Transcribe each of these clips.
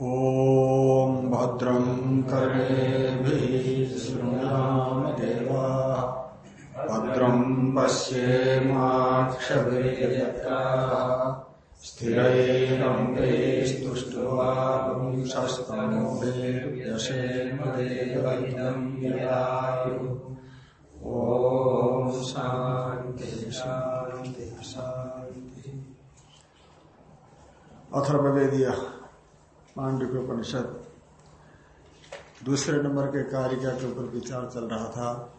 ॐ भद्रं कर्णेभिः शृणुयाम देवा। पश्येमाक्षभिर्यत्राः स्थिरैरङ्गैस्तुष्ट्वांशस्तनोभिर्यशेम देवैनं यदायु ॐ शान्ति शान्ति पांडव उपनिषद दूसरे नंबर के कारिका के ऊपर विचार चल रहा था,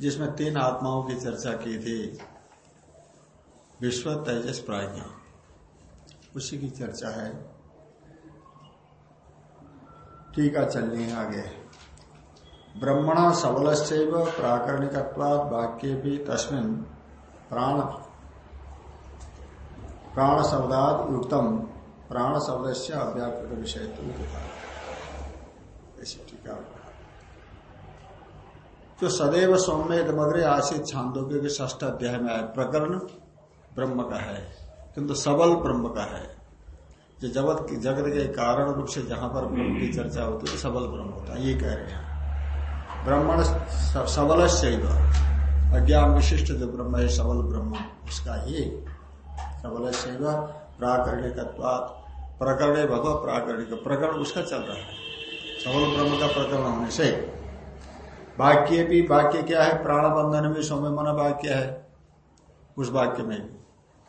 जिसमें तीन आत्माओं की चर्चा की थी। विश्व, तेजस, प्राज्ञा। उसी की चर्चा है। टीका चलनी है आगे। ब्रह्मणा सबल प्राकरणिकवाद वाक्य भी तस्मिन प्राण प्राण शब्दाद युक्तम प्राण शब्द से अव्याकृत विषय ऐसी टीका जो सदैव सौम्य मग्रे आशित छांदोग्य के ष्ठ अध्याय में आए। प्रकरण ब्रह्म का है, किंतु सबल ब्रह्म का है। जो जगत जगत के कारण रूप से जहाँ पर ब्रह्म की चर्चा होती है, सबल ब्रह्म होता है। ये कह रहे हैं। ब्रह्मण सबल अज्ञान विशिष्ट जो ब्रह्म है, सबल ब्रह्म। उसका ही सबल शैव प्राकरणिक प्रकरण भगव प्राकरणिक प्रकरण उसका चल रहा है। सबल ब्रह्म का प्रकरण होने से। वाक्य भी वाक्य क्या है? प्राण बंधन में सौम्य मन वाक्य है। उस वाक्य में।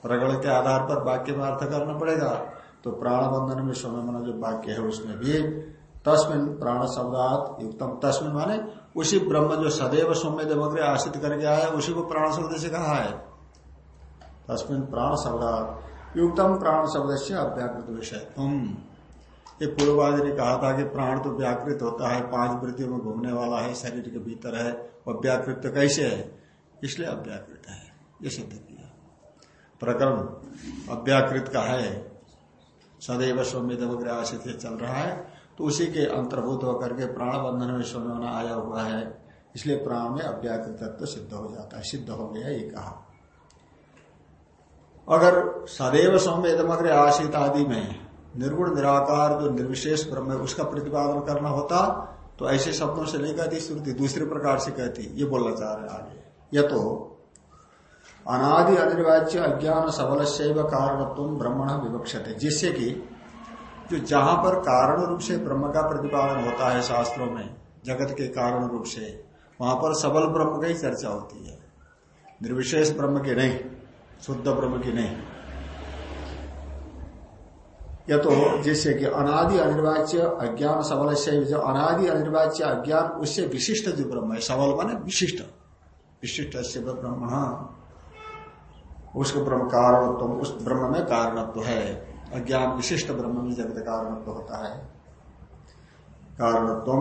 प्रकरण के आधार पर वाक्य में अर्थ करना पड़ेगा। तो प्राण बंधन में सौम्य मन जो वाक्य है, उसमें भी तस्मिन प्राण शब्दात युक्तम। तस्मिन माने उसी ब्रह्म जो सदैव सौम्य देवग्रह आश्रित करके आया उसी को प्राण शब्द से कहा है। तस्मिन प्राण शब्द युक्तम प्राण शब्द से अव्याकृत विषय। तुम ये पूर्ववादी ने कहा था कि प्राण तो व्याकृत होता है, पाँच वृत्तियों में घूमने वाला है, शरीर के भीतर है, और व्याकृत तो कैसे है? इसलिए अव्याकृत है। ये सिद्ध किया। प्रकरण अव्याकृत का है। सदैव सौम्य देवग्रह से चल रहा है तो उसी के अंतर्भूत होकर के प्राण बंधन में स्वयं आया हुआ है। इसलिए प्राण में अव्याकृत तत्व सिद्ध हो जाता है। सिद्ध हो गया ये कहा। अगर सदैव संवेदमग्र आशित आदि में निर्गुण, निराकार, जो निर्विशेष ब्रह्म है, उसका प्रतिपादन करना होता तो ऐसे शब्दों से नहीं कहती श्रुति, दूसरे प्रकार से कहती, ये बोलना चाह रहे आगे। यह तो अनादि अनिर्वाच्य अज्ञान सबल शैव कारणत्व ब्रह्मण विवक्षते। जिससे कि, जो जहाँ पर कारण रूप से ब्रह्म का प्रतिपादन होता है शास्त्रों में, जगत के कारण रूप से, वहाँ पर सबल ब्रह्म की चर्चा होती है। निर्विशेष ब्रह्म के नहीं। शुद्ध ब्रह्म की नहीं। यह तो जिससे कि अनादि अनिर्वाच्य अज्ञान सबल से जो अनादि अनिर्वाच्य अज्ञान, उससे विशिष्ट जो ब्रह्म है, सबल माने विशिष्ट। विशिष्ट से ब्रह्म उसको ब्रह्म कारणत्व, उस ब्रह्म में कारणत्व है। अज्ञान विशिष्ट ब्रह्म में जगत कारणत्व होता है। कारणत्व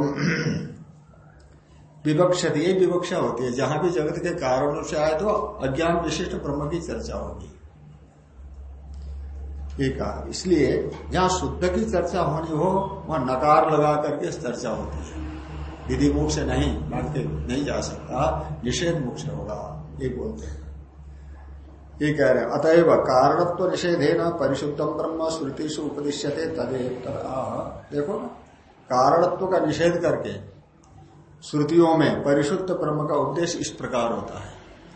विवक्षित ये विवक्षा होती है। जहाँ भी जगत के कारणों से आए तो अज्ञान विशिष्ट ब्रह्म की चर्चा होगी। एक इसलिए जहाँ शुद्ध की चर्चा होनी हो, वहाँ नकार लगा करके चर्चा होती है। विधि मुख से नहीं मान के नहीं जा सकता। निषेध मुख से होगा, ये बोलते हैं। ये कह रहे हैं, अतएव कारणत्व निषेधे न परिशुद्धम ब्रह्म श्रुति से उपदिश्यते देखो ना, कारणत्व का निषेध करके श्रुतियों में परिशुद्ध ब्रह्म का उपदेश इस प्रकार होता है।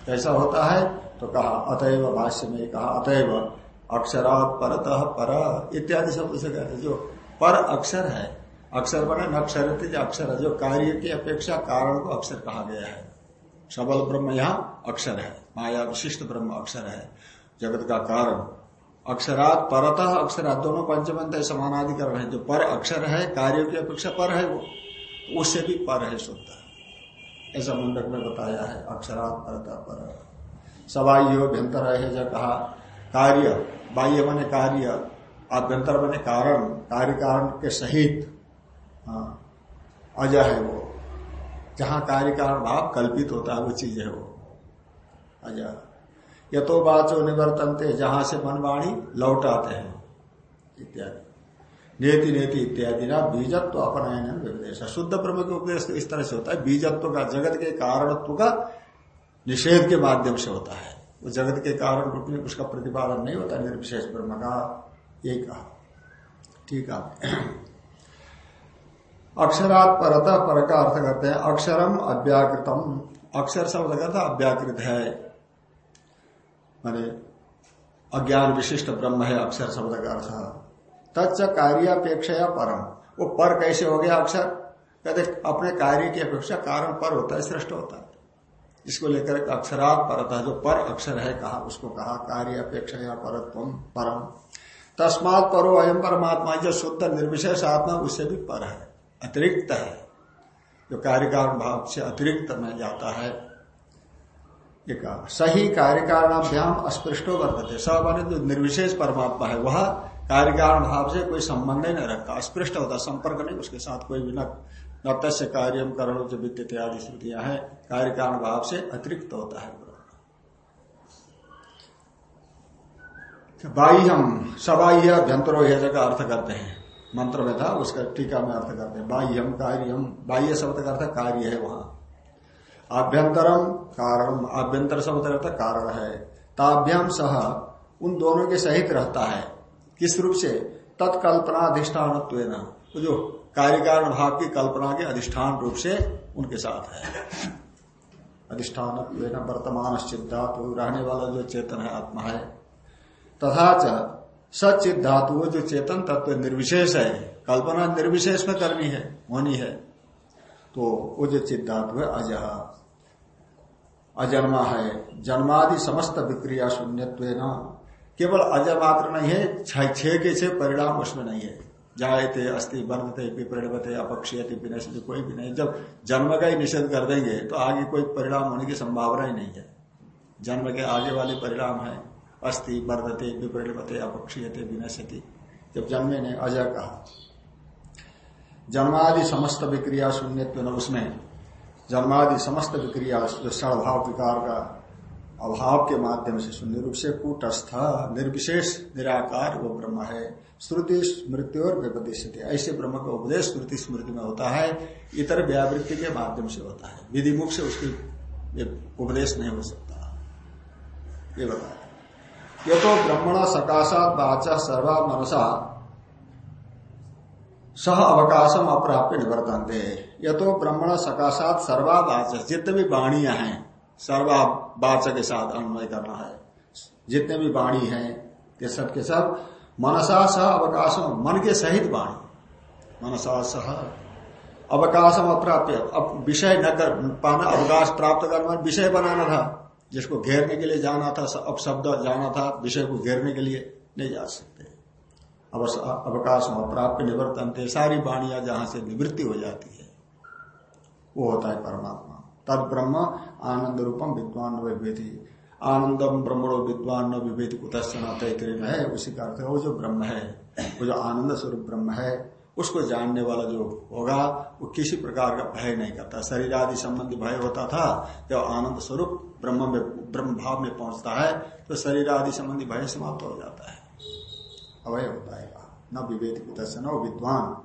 कैसा होता है? तो कहा, अतएव भाष्य में कहा, अतएव अक्षरा परत पर इत्यादि शब्द से कहते जो पर अक्षर है, अक्षर बने नक्षर अक्षर है। जो कार्य की अपेक्षा कारण को अक्षर कहा गया है। सबल ब्रह्म यहाँ अक्षर है, माया विशिष्ट ब्रह्म अक्षर है, जगत का कारण। अक्षरात परत अक्षर दोनों पंचमंत समानाधिकरण है। जो पर अक्षर है, कार्य की अपेक्षा पर है वो। उससे भी पर है। शुद्ध ऐसा मुंडक में बताया है, अक्षरात परता पर। सबाह्य भ्यंतर है जब कहा, कार्य, बाह्य बने कार्य आभ्यंतर बने कारण, कार्य कारण के सहित हाँ अजय है वो। जहाँ कार्य कारण भाव कल्पित होता है, वो चीज़ है वो। अजय। यथो बाचो निवर्तनते, जहाँ से मनवाणी लौटाते हैं, इत्यादि। नेति नेति इत्यादि ना बीजत्व अपनयन विवेश शुद्ध ब्रह्म के उपदेश इस तरह से होता है। बीजत्व का जगत के कारणत्व का निषेध के माध्यम से होता है। वो जगत के कारण रूप में उसका प्रतिपादन नहीं होता, निर्विशेष ब्रह्म का कहा। ठीक है। अक्षरात परत पर का अर्थ करते हैं। अक्षरम अव्याकृतम। अक्षर शब्द करता अव्याकृत है। माने अज्ञान विशिष्ट ब्रह्म है अक्षर शब्द का अर्थ। तत्च कार्यापेक्षा परम। वो पर कैसे हो गया अक्षर? कहते अपने कार्य की अपेक्षा कारण पर होता है, श्रेष्ठ होता है। इसको लेकर अक्षरात परता जो पर अक्षर है कहा, उसको कहा कार्य अपेक्षा या परम। तस्मात परो अयम परमात्मा जो शुद्ध निर्विशेष आत्मा, उससे भी पर है, अतिरिक्त है। जो कार्यकारण भाव से अतिरिक्त में जाता है, ये कहा, सही कार्यकारणाभ्याम अस्पृष्टो वर्तते। सब जो निर्विशेष परमात्मा है, वह कार्यकारण भाव से कोई संबंध ही नहीं रखता स्पृष्ट होता, संपर्क नहीं, उसके साथ कोई भी न कार्य करण जो विद्युत आदि श्रुतियाँ है, कार्यकारण भाव से अतिरिक्त होता है। बाह्यम सबाह्य अभ्यंतरो का अर्थ करते हैं। मंत्र में था, उसका टीका में अर्थ करते हैं। बाह्यम कार्यम बाह्य शब्द का अर्थ कार्य है वहाँ। आभ्यंतरम कारण आभ्यंतर शब्द का अर्थ कारण है। ताभ्याम सह, उन दोनों के सहित रहता है। किस रूप से तत्कल्पना अधिष्ठान जो कार्यकारण भाव की कल्पना के अधिष्ठान रूप से उनके साथ है। अधिष्ठान वर्तमान धातु रहने वाला जो चेतन है, आत्मा है। तथा सचित धातु जो चेतन तत्व निर्विशेष है, कल्पना निर्विशेष में करनी है, होनी है। तो वो जो चित धातु है, अजह। अजन्मा है। जन्मादि समस्त विक्रिया शून्यत्व केवल अजय मात्र नहीं है छह के छह परिणाम उसमें नहीं है। जायते अस्थि बनते विपरिणवते अपक्षीयते विनशते कोई भी नहीं। जब जन्म का ही निषेध कर देंगे तो आगे कोई परिणाम होने की संभावना ही नहीं है। जन्म के आगे वाले परिणाम है अस्थि वर्धते विपरिणवते अपक्षीयते विनशति जब जन्मे ने अजय कहा। जन्मादि समस्त विक्रिया शून्य उसमें। जन्मादि समस्त विक्रिया, जो सड़भाव विकार का अभाव के माध्यम से शून्य रूप से कूटस्थ, निर्विशेष, निराकार वो ब्रह्म है। श्रुति, स्मृति और व्यपदिश्य ऐसे ब्रह्म का उपदेश श्रुति, स्मृति में होता है, इतर व्यावृत्ति के माध्यम से होता है। विधि मुख से उसकी उपदेश नहीं हो सकता। ये बताया ये तो ब्रह्मण सकाशात बाचा सर्वा मनसा, सह अवकाशम अप्राप्य निवर्तन ये तो ब्रह्मण सकाशात सर्वा बाचा जितने भी वाणियाँ हैं सर्वावाचक के साथ अन्वय करना है। जितने भी वाणी है, ये सब के सब मनसा सह अवकाशम, मन के सहित वाणी। मनसा सह अवकाशम अप्राप्य। अब विषय न कर, पाना अवकाश प्राप्त करना विषय बनाना था। जिसको घेरने के लिए जाना था अब शब्द जाना था, विषय को घेरने के लिए नहीं जा सकते। अवकाश अप्राप्य निवर्तन सारी वाणियाँ जहाँ से निवृत्ति हो जाती है, वो होता है परमात्मा। तद ब्रह्म आनंद रूपम विद्वान विभेदी आनंदम ब्रह्मणो विद्वान न विभेदी कुतस्ना तैतरीय है, उसी का अर्थ है, वो जो ब्रह्म है, वो जो आनंद स्वरूप ब्रह्म है, उसको जानने वाला जो होगा, वो किसी प्रकार का भय नहीं करता। शरीर आदि संबंधी भय होता था, जब आनंद स्वरूप ब्रह्म में, ब्रह्म भाव में पहुँचता है तो शरीर आदि संबंधी भय समाप्त हो जाता है। अवय है। न विवेद कुतस्ना विद्वान।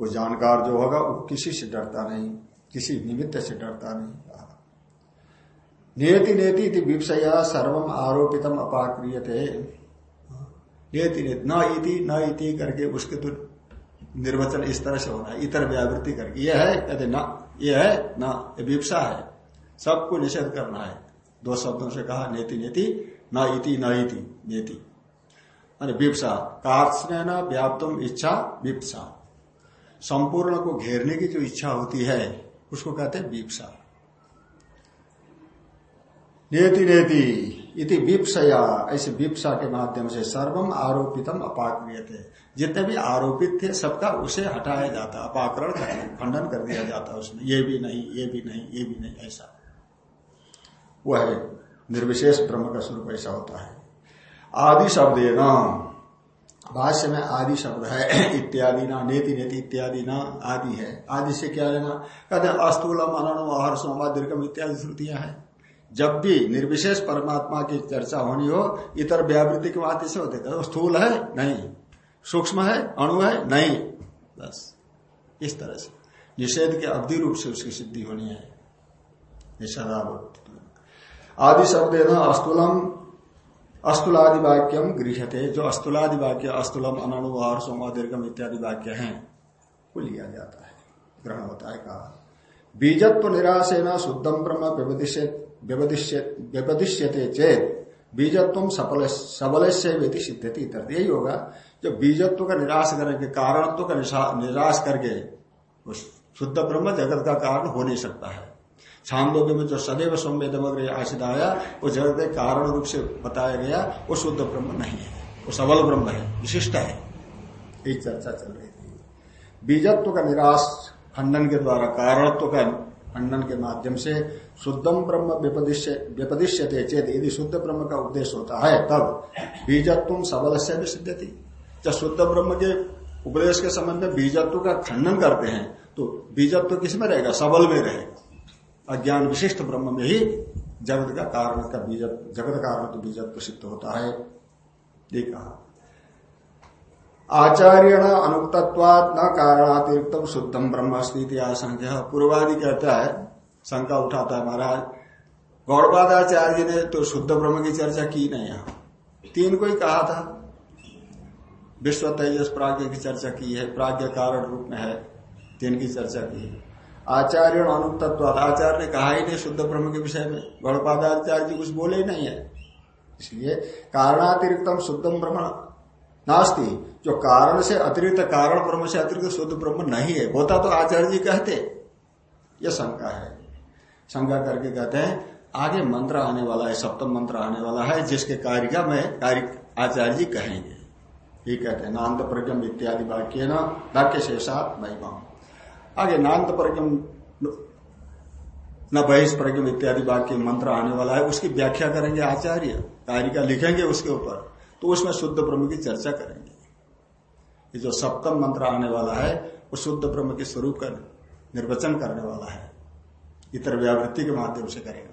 वो जानकार जो होगा, वो किसी से डरता नहीं। किसी निमित्त से डरता नहीं। कहा नेति नेति विपसया सर्वम आरोपितम अपाक्रियते। नेति नेति न इति न इति करके उसके तो निर्वचन इस तरह से होना है, इतर व्यावृत्ति करके। यह है, कहते न, ये है, न, ये विपसा है। सबको निषेध करना है। दो शब्दों से कहा, नेति नेति, न इति न इति, नेति। विपसा कार्य न व्याप्तम इच्छा विपसा संपूर्ण को घेरने की जो इच्छा होती है उसको कहते हैं वीपसा। नेति नेति इति विपसया, ऐसे विपसा के माध्यम से सर्वम आरोपितम अपाक्रिय थे जितने भी आरोपित थे, सबका उसे हटाया जाता, अपाकरण कर खंडन कर दिया जाता उसमें। ये भी नहीं, ये भी नहीं, ये भी नहीं, ऐसा। वह निर्विशेष ब्रह्म का स्वरूप ऐसा होता है। आदि शब्द भाष्य में आदि शब्द है इत्यादि ना नेति नेति इत्यादि ना आदि है। आदि से क्या लेना? कहते हैं अस्तूलम अननो अहर्षोमा दीर्घम इत्यादि श्रुतियाँ हैं। जब भी निर्विशेष परमात्मा की चर्चा होनी हो, इतर व्यावृत्ति के बात से होते कहते स्थूल है? नहीं। सूक्ष्म है? अणु है? नहीं। बस। इस तरह से। निषेध के अवधि रूप से उसकी सिद्धि होनी है। निषेधावृत्ति आदि शब्द है ना अस्तूलम अस्तुलादि वाक्यम गृहते जो अस्तुलादि वाक्य अस्तुलम अनु हर्षम दीर्घम इत्यादि वाक्य हैं, वो लिया जाता है। ग्रहण होता है कहा। बीजत्व निराशेन शुद्धम ब्रह्म व्यवदिश्यते चेत बीजत्व सफल सबल से सिद्धति यही होगा जब बीजत्व का निराश करेंगे कारणत्व का निराश करके शुद्ध ब्रह्म जगत का कारण हो नहीं सकता है। छांदोग्य में जो सदैव संवेदमग्र आशित आया, वो जगत कारण रूप से बताया गया, वो शुद्ध ब्रह्म नहीं है, वो सबल ब्रह्म है, विशिष्ट है। यही चर्चा चल रही थी। बीजत्व का निराश खंडन के द्वारा, कारणत्व का खंडन के माध्यम से शुद्धम ब्रह्म व्यपदिश्य चेत, यदि शुद्ध ब्रह्म का उपदेश होता है, तब बीजत्व सबल से भी सिद्ध थी जब शुद्ध ब्रह्म के उपदेश के संबंध में बीजत्व का खंडन करते हैं तो बीजत्व किसमें रहेगा? सबल में रहेगा। अज्ञान विशिष्ट ब्रह्म में ही जगत का कारण का बीज, जगत कारण तो बीजत्व सिद्ध होता है। ये कहा आचार्य अनुक्तत्वाद न कारणातिरिक्त शुद्धम ब्रह्म स्थिति आशंका पूर्वादि कहता है, शंका उठाता है महाराज, गौड़पादाचार्य ने तो शुद्ध ब्रह्म की चर्चा की नहीं यहाँ तीन को ही कहा था। विश्व तेजस प्राज्ञ की चर्चा की है, प्राज्ञ कारण रूप में है, तीन की चर्चा की है। आचार्य अनुक्तत्वाद आचार्य ने कहा ही नहीं शुद्ध ब्रह्म के विषय में। गौड़पादाचार्य जी कुछ बोले ही नहीं है। इसलिए कारणातिरिक्तम शुद्धम ब्रह्म। नास्ती, जो कारण से अतिरिक्त कारण ब्रह्म से अतिरिक्त शुद्ध ब्रह्म नहीं है, होता तो आचार्य जी कहते। यह शंका है। शंका करके कहते हैं, आगे मंत्र आने वाला है, सप्तम मंत्र आने वाला है, जिसके कार्य का मैं कार्य आचार्य जी कहेंगे। ये कहते हैं नान्त प्रज्ञम इत्यादि वाक्य न वाक्य शेषात महिमा आगे नान्त प्रज्ञम न बहिष प्रज्ञम इत्यादि वाक्य मंत्र आने वाला है, उसकी व्याख्या करेंगे आचार्य कार्य का लिखेंगे उसके ऊपर तो उसमें शुद्ध ब्रह्म की चर्चा करेंगे। ये जो सप्तम मंत्र आने वाला है, वो शुद्ध ब्रह्म के स्वरूप का निर्वचन करने वाला है। इतर व्यावृत्ति के माध्यम से करेगा।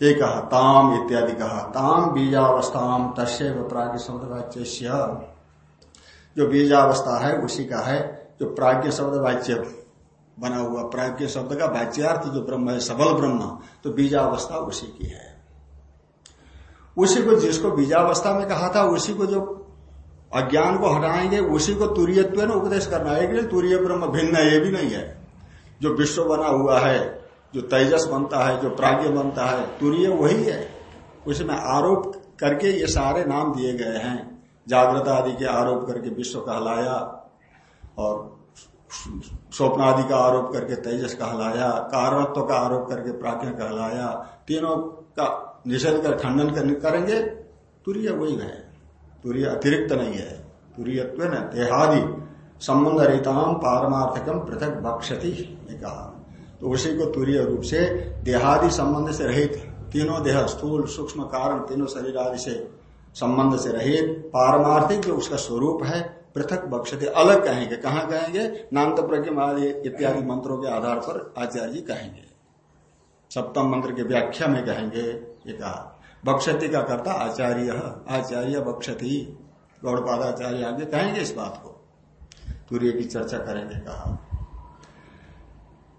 ये कहा, ताम इत्यादि कहा, ताम बीजावस्थाम प्राग्ञ शब्द वाच्य जो बीजावस्था है, उसी का है जो प्राज्ञ शब्द वाच्य बना हुआ, प्राज्ञ शब्द का वाच्यार्थ जो ब्रह्म है, सबल ब्रह्म तो बीजावस्था उसी की है। उसी को जिसको बीजावस्था में कहा था, उसी को जो अज्ञान को हटाएँगे, उसी को तुरीयत्व उपदेश करना है। तुरीय ब्रह्म भिन्न ये भी नहीं है। जो विश्व बना हुआ है, जो तेजस बनता है, जो प्राग्ञ बनता है, तुरीय वही है। उसमें आरोप करके ये सारे नाम दिए गए हैं। जागृत आदि के आरोप करके विश्व कहलाया और स्वप्न आदि का आरोप करके तेजस कहलाया, कारणत्व का आरोप करके प्राज्ञ कहलाया, तीनों का निषेध कर खंडन करेंगे, तुरीय वही है। तुरीय अतिरिक्त नहीं है। तुरीयत्व न देहादि संबंध रहिताम पारमार्थकम पृथक बक्षति कहा। तो उसी को तुरीय रूप से देहादि संबंध से रहित, तीनों देह स्थूल, सूक्ष्म कारण, तीनों शरीर आदि से संबंध से रहित, पारमार्थिक जो उसका स्वरूप है पृथक बक्षते अलग कहेंगे। कहा कहेंगे? नान्त प्रज्ञ इत्यादि मंत्रों के आधार पर आचार्य जी कहेंगे। सप्तम मंत्र के व्याख्या में कहेंगे। ये कहा बक्षति का करता आचार्य आचार्य बक्षति। गौड़पादाचार्य आगे कहेंगे इस बात को। तूर्य की चर्चा करेंगे, कहा।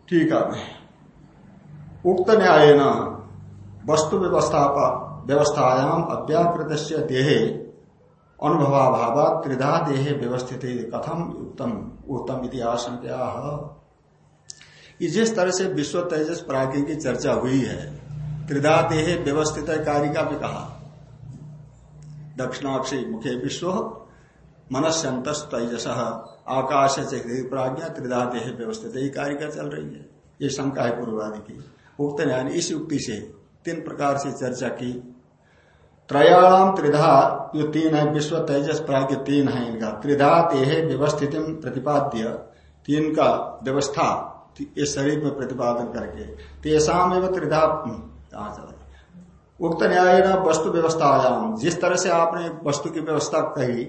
ठीक है। उक्त न्याय न वस्तु व्यवस्था व्यवस्थायाम अव्याकृत देहे अनुभवाभाव त्रिधा देहे व्यवस्थित कथम उत्तम उत्तम इतिहास जिस तरह से विश्व तेजस प्राज्ञ की चर्चा हुई है, त्रिधा देहे व्यवस्थित कारिका में कहा। दक्षिणाक्षी मुखे विश्व मनस्यंत तेजस। आकाश से प्राज्ञा त्रिधा देह व्यवस्थित ही कारिका चल रही है। ये शंका है पूर्वादि की। उक्त न्याय इस युक्ति से तीन प्रकार से चर्चा की। त्रयाणाम त्रिधा जो तीन है, विश्व तेजस प्राग्ञ तीन है इनका। त्रिधा देह व्यवस्थित प्रतिपाद्य तीन का व्यवस्था इस शरीर में प्रतिपादन करके। तेसाम एवं त्रिधा कहा चला उक्त न्याय न वस्तु व्यवस्थायाम जिस तरह से आपने वस्तु की व्यवस्था कही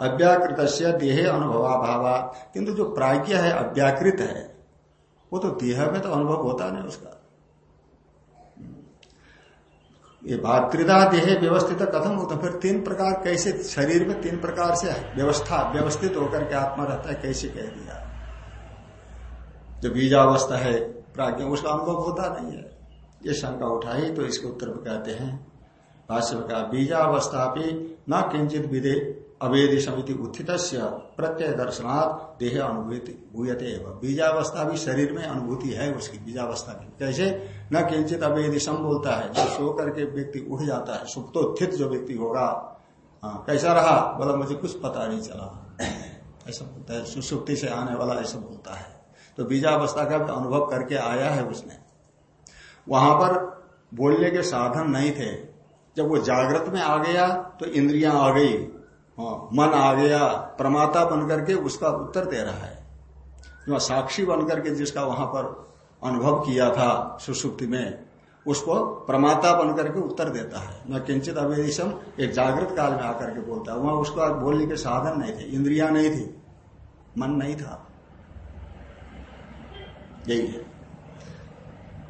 अव्याकृत देहे अनुभवा किंतु जो प्राज्ञ है, अव्याकृत है, वो तो देह में तो अनुभव होता नहीं उसका। ये भातृदा देह व्यवस्थित कथम होता फिर तीन प्रकार कैसे, शरीर में तीन प्रकार से व्यवस्था, व्यवस्थित होकर के आत्मा रहता है, कैसे कह दिया? जो बीजावस्था है, प्राज्ञा, उसका अनुभव होता नहीं है। ये शंका उठाई तो इसके उत्तर में कहते हैं, भाष्य का बीजावस्था भी न किंचित विधे अवेदी समिति उत्थित प्रत्यय दर्शनाथ देह अनुभूति भूयते एवं। बीजावस्था भी शरीर में अनुभूति है, उसकी बीजावस्था की कैसे? न किंचित अवेदी सम बोलता है। जो सो करके व्यक्ति उठ जाता है, सुप्तोत्थित जो व्यक्ति होगा हाँ कैसा रहा? बोला, मुझे कुछ पता नहीं चला। ऐसा बोलता है, सुसुप्ति से आने वाला ऐसा बोलता है। तो बीजावस्था का भी अनुभव करके आया है उसने। वहाँ पर बोलने के साधन नहीं थे। जब वो जागृत में आ गया तो इंद्रियाँ आ गई। मन आ गया, प्रमाता बनकर के उसका उत्तर दे रहा है। जो साक्षी बनकर के जिसका वहाँ पर अनुभव किया था सुसुप्ति में, उसको प्रमाता बनकर के उत्तर देता है। न किंचित अवेदिशम, एक जागृत काल में आकर के बोलता है। वहाँ उसका बोलने के साधन नहीं थे, इंद्रिया नहीं थी, मन नहीं था। यही है।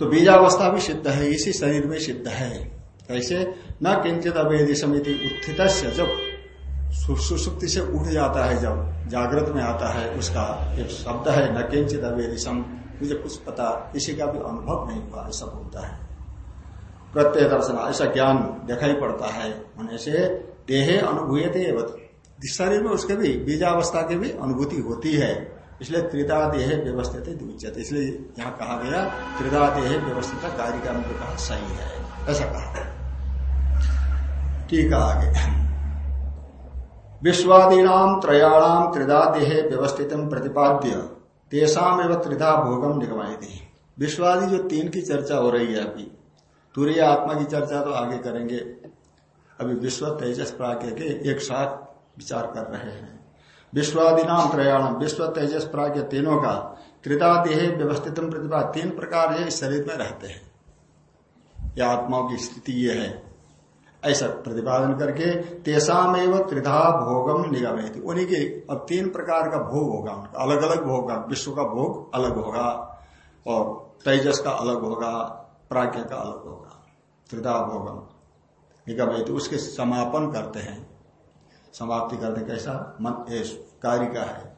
तो बीजावस्था भी सिद्ध है, इसी शरीर में सिद्ध है। कैसे? न किंचित अवेदिशम उत्थित जब सुसुप्ति से उठ जाता है जब जागृत में आता है, उसका एक शब्द है, न किंचित अवेदिशम मुझे कुछ पता, किसी का भी अनुभव नहीं हुआ, ऐसा बोलता है। प्रत्यय दर्शन, ऐसा ज्ञान दिखाई पड़ता है होने से देहे अनुभूयते शरीर में उसके भी, बीजावस्था की भी अनुभूति होती है। इसलिए त्रिदा देह व्यवस्थित द्विचत इसलिए यहाँ कहा गया, त्रिदा देह व्यवस्थित कार्य का कहा सही है, ऐसा कहा ठीक है आगे। विश्वादीनाम त्रयाणाम त्रिदा देहे व्यवस्थित प्रतिपाद्य तेषाम एवं त्रिधा भोगम निगमाई थी विश्वादी जो तीन की चर्चा हो रही है अभी तुरीय आत्मा की चर्चा तो आगे करेंगे। अभी विश्व तेजस प्राग्ञ के एक साथ विचार कर रहे हैं। विश्वादी नाम त्रयाणाम विश्व तेजस प्राग्ञ तीनों का त्रिदा देह व्यवस्थित प्रतिभा तीन प्रकार ये शरीर में रहते हैं। यह आत्माओं की स्थिति ये है। ऐसा प्रतिपादन करके तेसाम एवं त्रिधा भोगम निगम उन्हीं के, अब तीन प्रकार का भोग होगा उनका। अलग अलग भोग होगा विश्व का भोग अलग होगा और तेजस का अलग होगा, प्राज्ञ का अलग होगा। त्रिधा भोगम निगम उसके समापन करते हैं। समाप्ति करते कैसा? मन कार्य का है।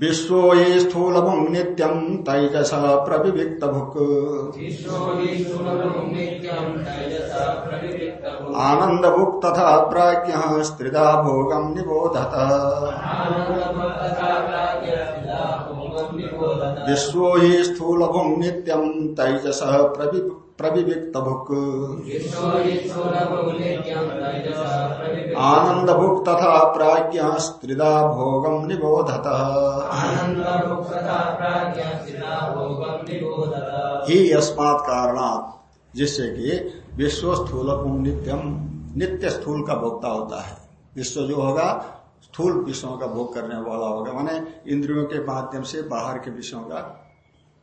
विश्व ये स्थूल नित्यम तैजस प्रविविक्त भुक आनंद भुक तथा प्राज्ञ स्त्रिदा भोगम निबोधत। विश्व ही स्थूल नित्यम तैजस प्रविविक्त भुक आनंद भुक तथा प्राज्ञ स्त्रिदा भोगम निबोधत। ही यस्मात् कारणात् जिससे कि विश्व स्थूल नित्यम नित्य स्थूल का भोक्ता होता है। विश्व जो होगा स्थूल विषयों का भोग करने वाला होगा। माने इंद्रियों के माध्यम से बाहर के विषयों का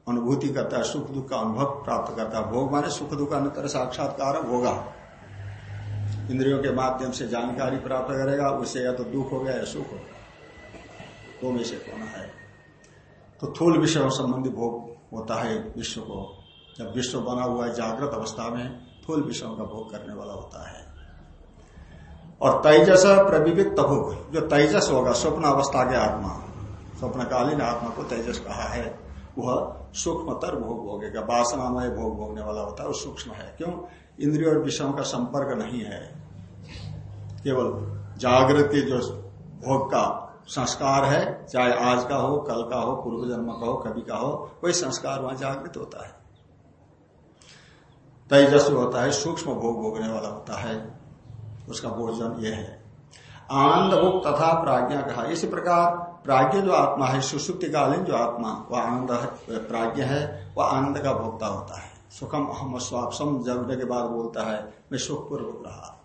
अनुभूति करता है, सुख दुख का अनुभव प्राप्त करता है। भोग माने सुख दुख अंतर, साक्षात्कार होगा इंद्रियों के माध्यम से जानकारी प्राप्त करेगा उससे या तो दुख हो गया या सुख होगा दो में से कौन है? तो थूल विषय संबंधी भोग होता है विश्व को। जब विश्व बना हुआ है, जागृत अवस्था में थूल विषयों का भोग करने वाला होता है। और तेजस प्रविविक तभुक जो तेजस होगा, स्वप्न अवस्था के आत्मा। स्वप्नकालीन आत्मा को तेजस कहा है। वह सूक्ष्मतर भोग भोगेगा वासनामय भोग भोगने वाला होता है, वो सूक्ष्म है। क्यों? इंद्रियों और विषयों का संपर्क नहीं है। केवल जागृत जो भोग का संस्कार है, चाहे आज का हो, कल का हो पूर्व जन्म का हो, कभी का हो, वही संस्कार वहाँ जागृत होता है। तेजस्वी होता है, सूक्ष्म भोग भोगने वाला होता है। उसका भोजन यह है। आनंद भोग तथा प्राज्ञा कहा। इसी प्रकार प्राज्ञ जो आत्मा है, सुसुप्तिकालीन जो आत्मा, वह आनंद प्राज्ञ है, वह आनंद का भोक्ता होता है। सुखम अहम स्वापसम जगने के बाद बोलता है, मैं सुखपूर्वक रहा।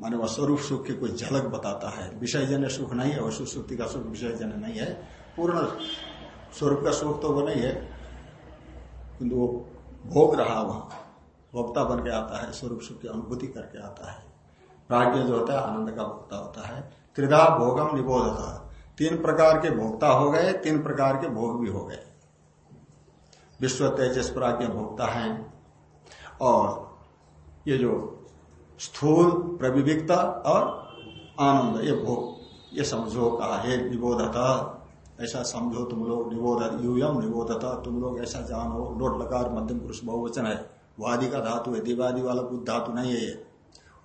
माने वह स्वरूप सुख की कोई झलक बताता है। विषय सुख नहीं है वह सुसुप्ति का सुख विषय नहीं है। पूर्ण स्वरूप का सुख तो वो नहीं है, किंतु वो भोग रहा वहाँ। भोक्ता बन के आता है, स्वरूप सुख की अनुभूति करके आता है। प्राज्ञ जो होता है, आनंद का भोक्ता होता है। त्रिधा भोगम निबोधता। तीन प्रकार के भोक्ता हो गए, तीन प्रकार के भोग भी हो गए। विश्व तेजस प्राज्ञ भोक्ता है और ये जो स्थूल प्रविविकता और आनंद, ये भोग, ये समझो कहा हे, निबोधता। ऐसा समझो तुम लोग निबोध, यूयम निबोधता। तुम लोग ऐसा जानो लोट लकार मध्यम पुरुष बहुवचन है। वादी का धातु है, दिवादी वाला बुद्ध धातु नहीं है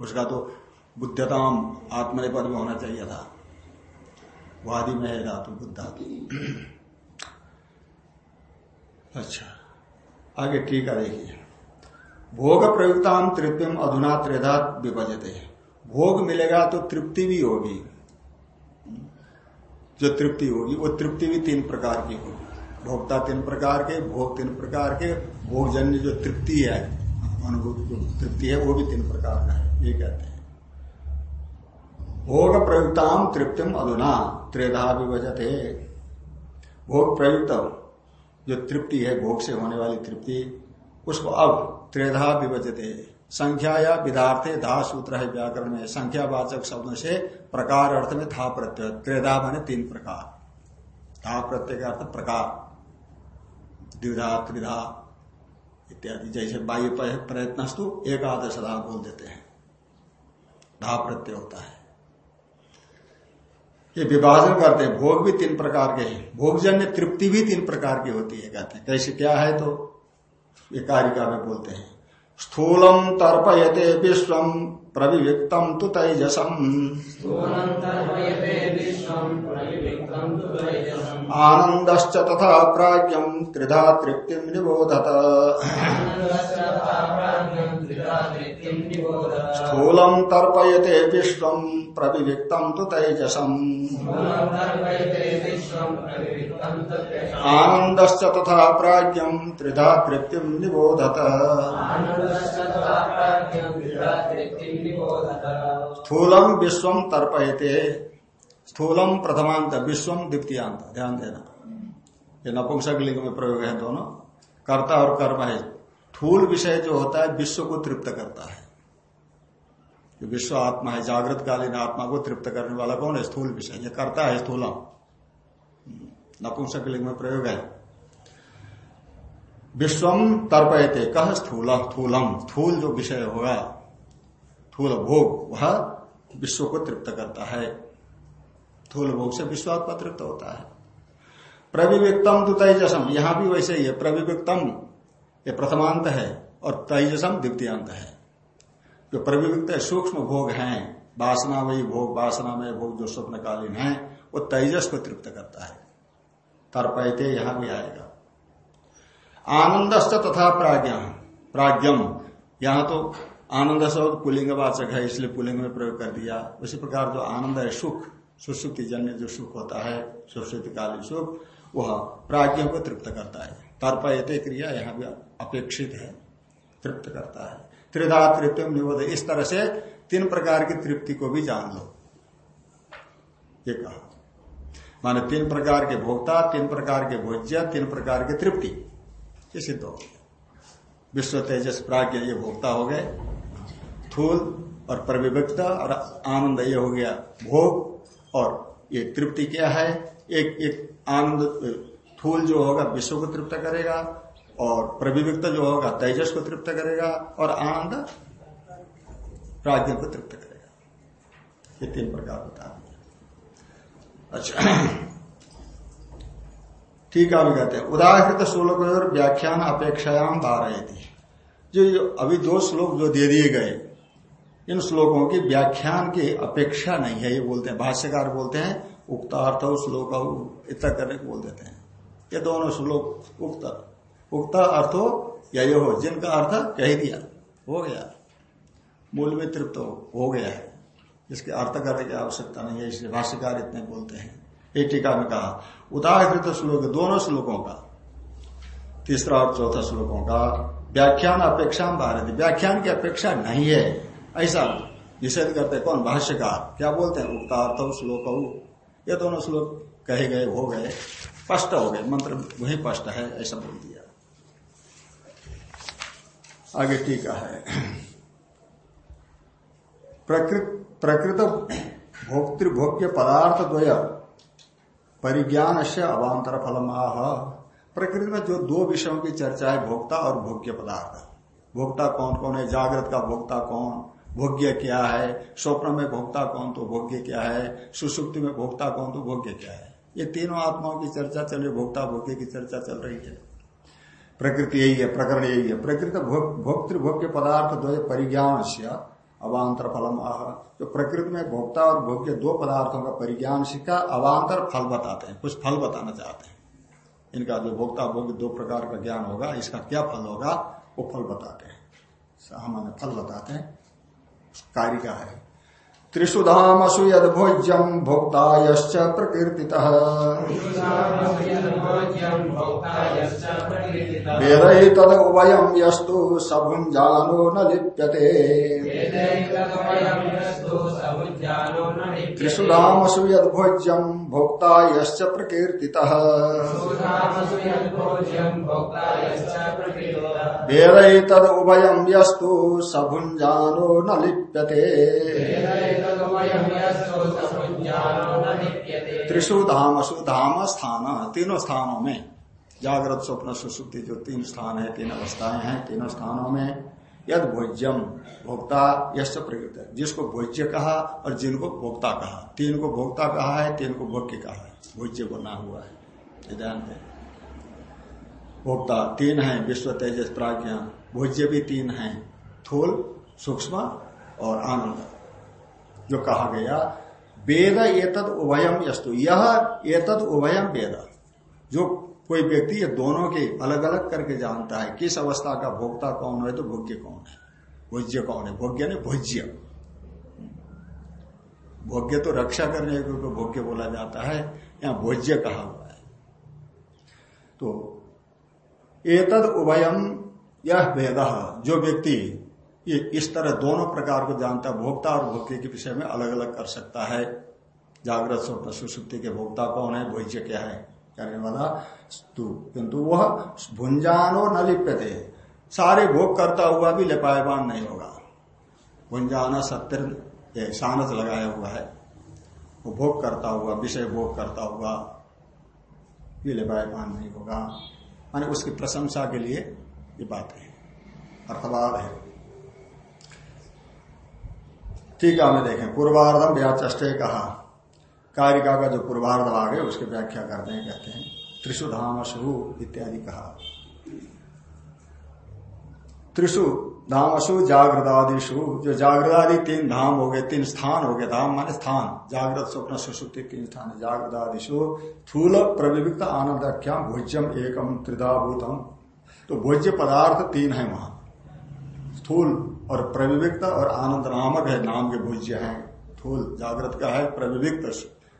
उसका तो बुद्धताम आत्मनिपद में होना चाहिए था। वादी में है धातु, बुद्ध अच्छा आगे ठीक है देखिए। भोग प्रयुक्ताम तृप्तिम अधुना त्रेधा विभजते। भोग मिलेगा तो तृप्ति भी होगी। जो तृप्ति होगी, वो तृप्ति भी तीन प्रकार की होगी। भोक्ता तीन प्रकार के, भोग तीन प्रकार के, भोगजन्य जो तृप्ति है, अनुभूति जो तृप्ति है, वो भी तीन प्रकार का है। ये कहते हैं। भोग प्रयुक्ताम तृप्तिम अधुना त्रेधा विभजत भोग प्रयुक्त जो तृप्ति है, भोग से होने वाली तृप्ति, उसको अब त्रेधा विभजते संख्या या विधार्थे धा सूत्र है व्याकरण में, संख्यावाचक शब्दों से प्रकार अर्थ में था प्रत्यय। त्रेधा माने तीन प्रकार। धा प्रत्यय का अर्थ प्रकार। द्विधा, त्रिधा इत्यादि, जैसे बाह्य एकादश धा बोल देते हैं। धा प्रत्यय होता है। ये विभाजन करते हैं। भोग भी तीन प्रकार के हैं। भोगजन्य तृप्ति भी तीन प्रकार की होती है कहते हैं। कैसे क्या है तो ये कारिका में बोलते हैं। स्थूलम तर्पयते विश्व प्रविविक्तम तु तेजसम। आनंद तथा प्राज्ञम त्रिधा तृप्ति निबोधत। स्थूलम तर्पयते विश्व प्रविविक्तम तु आनंदश्च तथा प्राज्ञम त्रिधा तृप्ति निबोधत। स्थूलम विश्वम तर्पयते। स्थूलम प्रथमांत विश्वम द्वितीयांत ध्यान देना। ये नपुंसक लिंग में प्रयोग है दोनों। कर्ता और कर्म है। थूल विषय जो होता है, विश्व को तृप्त करता है। विश्व आत्मा है जागृत कालीन आत्मा को तृप्त करने वाला कौन है? स्थूल विषय। ये करता है स्थूलम नपुंसक लिंग में प्रयोग है। विश्वम तर्पयते, कह स्थूल थूलम थूल जो विषय होगा थूल भोग, वह विश्व को तृप्त करता है। थूल भोग से विश्वात्मा तृप्त होता है। प्रविविक्तम तो तेजसम, यहाँ भी वैसे ही है। प्रविविक्तम ये प्रथमांत है और तेजसम द्वितीयांत है। जो प्रविविक्त सूक्ष्म भोग हैं वासना वही भोग वासना में भोग जो स्वप्नकालीन है, वो तेजस को तृप्त करता है। तर्पयते यहाँ भी आएगा। आनंदस्त तथा प्राज्ञ प्राज्ञम। यहाँ तो आनंद शब्द पुलिंग वाचक है, इसलिए पुलिंग में प्रयोग कर दिया। उसी प्रकार जो आनंद है, सुख सुश्रुति जन्य जो सुख होता है सुश्रुति कालीन सुख, वह प्राज्ञ को तृप्त करता है। तर्पयते क्रिया यहाँ भी अपेक्षित है, तृप्त करता है। त्रिधा तृप्ति निबोध। इस तरह से तीन प्रकार की तृप्ति को भी जान लो। ये कहा। माने तीन प्रकार के भोक्ता, तीन प्रकार के भोज्य, तीन प्रकार की तृप्ति। ये सिद्ध हो गया। विश्व तेजस प्राज्ञ ये भोक्ता हो गए। थूल और प्रविभक्त और आनंद ये हो गया भोग। और ये तृप्ति क्या है? एक एक आनंद थूल जो होगा विश्व को तृप्त करेगा और प्रविविक्त जो होगा तेजस को तृप्त करेगा और आनंद प्राज्ञ को तृप्त करेगा। ये तीन प्रकार होता है। अच्छा। ठीक है कहते हैं। उदाहृत श्लोक और व्याख्यान अपेक्षायाम रहे थी जो अभी दो श्लोक जो दे दिए गए, इन श्लोकों की व्याख्यान की अपेक्षा नहीं है, ये बोलते हैं, भाष्यकार बोलते हैं, उक्तार्थ श्लोक इतना करने को बोल देते हैं। ये दोनों श्लोक उक्त उक्त अर्थो या ये हो, जिनका अर्थ कह दिया, हो गया। मूल में तृप्त हो गया है। इसके अर्थ करने की आवश्यकता नहीं है, इसलिए भाष्यकार इतने बोलते हैं। एक टीका में कहा, उदाहृत श्लोक दोनों श्लोकों का, तीसरा और चौथा श्लोकों का, व्याख्यान अपेक्षा भारत, व्याख्यान की अपेक्षा नहीं है। ऐसा निषेध करते कौन? भाष्यकार। क्या बोलते हैं? उक्तार्थ, श्लोक। ये दोनों श्लोक कहे गए, हो गए। स्पष्ट हो गए मंत्र वही स्पष्ट है, ऐसा बोल दिया। आगे टीका है। प्रकृत प्रकृत भोक्तृभोग्य पदार्थ द्वय परिज्ञान से अवान्तर फलम आह। प्रकृति में जो दो विषयों की चर्चा है, भोक्ता और भोग्य पदार्थ। भोक्ता कौन कौन है, जागृत का भोक्ता कौन, भोग्य क्या है, स्वप्न में भोक्ता कौन तो भोग्य क्या है, सुसुप्ति में भोक्ता कौन तो भोग्य क्या है। ये तीनों आत्माओं की चर्चा चल रही भोक्ता भोग्य की चर्चा चल रही है। प्रकृति यही है, प्रकरण यही है। प्रकृति भोक्तृभोग्य पदार्थ दो परिज्ञान से अवांतर फलम आह। जो प्रकृति में भोक्ता और भोग्य दो पदार्थों का परिज्ञान का अवांतर फल बताते हैं, कुछ फल बताना चाहते हैं। इनका जो भोक्ता भोग्य दो प्रकार का ज्ञान होगा, इसका क्या फल होगा, वो फल बताते हैं। सामान्य फल बताते हैं। कार्य का है? त्रिशुधामसु यदभोज्यम भोक्ता यश्च वेद तद उभयम यस्तु सभुंजानो न लिप्यते। त्रिशुधामसु यदभोज्यम भोक्ता यश्च वेद तद उभयम यस्तु सभुंजानो न लिप्यते। त्रिशु धामसु धाम स्थान तीनों स्थानों में जागृत स्वप्न सुसुप्ति जो तीन स्थान है, तीन अवस्थाएँ हैं, तीनों स्थानों में यद भोज्यम, भोक्ता यश प्रकृत जिसको भोज्य कहा और जिनको भोक्ता कहा। तीन को भोक्ता कहा है, तीन को भोग्य कहा है। भोज्य बना हुआ है। दें भोक्ता तीन है, विश्व तेजस प्राज्ञा। भोज्य भी तीन है। थूल, सूक्ष्म और आनंद। जो कहा गया, वेद एतद उभयम यस्तु। यह एतद उभयम वेद। जो कोई व्यक्ति ये दोनों के अलग अलग करके जानता है, किस अवस्था का भोक्ता कौन है तो भोग्य कौन है? भोज्य कौन है? भोग्य ने भोज्य। भोग्य तो रक्षा करने को भोग्य बोला जाता है, यहाँ भोज्य कहा हुआ है। तो एतद उभयम यह वेद। जो व्यक्ति ये इस तरह दोनों प्रकार को जानता भोक्ता और भोक्ति के विषय में अलग अलग कर सकता है। जागृत स्वप्न, सुसुप्ति के भोक्ता कौन है? भोज्य क्या है? करने वाला किंतु वह भुंजानो न लिप्यते। सारे भोग करता हुआ भी लिपायमान नहीं होगा। भुंजाना सत्य सानस लगाया हुआ है। वो भोग करता हुआ, विषय भोग करता हुआ भी लिपायमान नहीं होगा। मानी उसकी प्रशंसा के लिए ये बात है। अर्थवाद है। ठीक है हमें देखें। पूर्वार्धम व्याचे कहा। कारिका का जो पूर्वार्ध भाग है उसकी व्याख्या करते हैं, कहते हैं त्रिशु धामसु इत्यादि कहा। त्रिशु धामसु जागृदादिशु जो जागृदादि तीन धाम हो गए, तीन स्थान हो गए, धाम माने स्थान। जागृत, स्वप्न, सुसुप्ति तीन स्थान जागृदादिशु थूल, प्रविविक्त, आनंदाख्या भोज्यम एकम त्रिधाभूतम। तो भोज्य पदार्थ तीन है वहाँ। स्थूल और प्रविविक्त और आनंद नामक है, नाम के भोज्य है। थूल जागृत का है, प्रविविक्त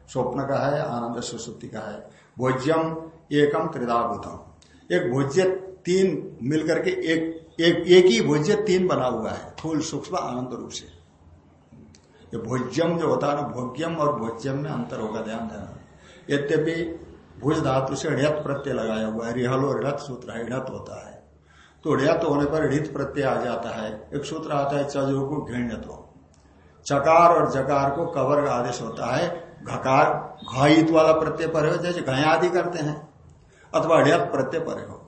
स्वप्न का है, आनंद सुसुप्ति का है। भोज्यम एकम त्रिदाभूतम एक भोज्य तीन मिलकर के एक एक एक ही भोज्य तीन बना हुआ है थूल सूक्ष्म, आनंद रूप से। ये भोज्यम जो होता है ना, भोग्यम और भोज्यम में अंतर होगा, ध्यान देना। यद्यपि भुज धातु से ऋत प्रत्यय लगाया हुआ है, रिहलो ऋत सूत्र है ऋत होता है। तो होने पर ऋत प्रत्यय आ जाता है। एक सूत्र आता है, चजो को घृण्य तो चकार और जकार को कवर आदेश होता है। घकार घाइत वाला प्रत्यय पर हो, जैसे घयादि करते हैं, अथवा ढ्यत प्रत्यय पर हो।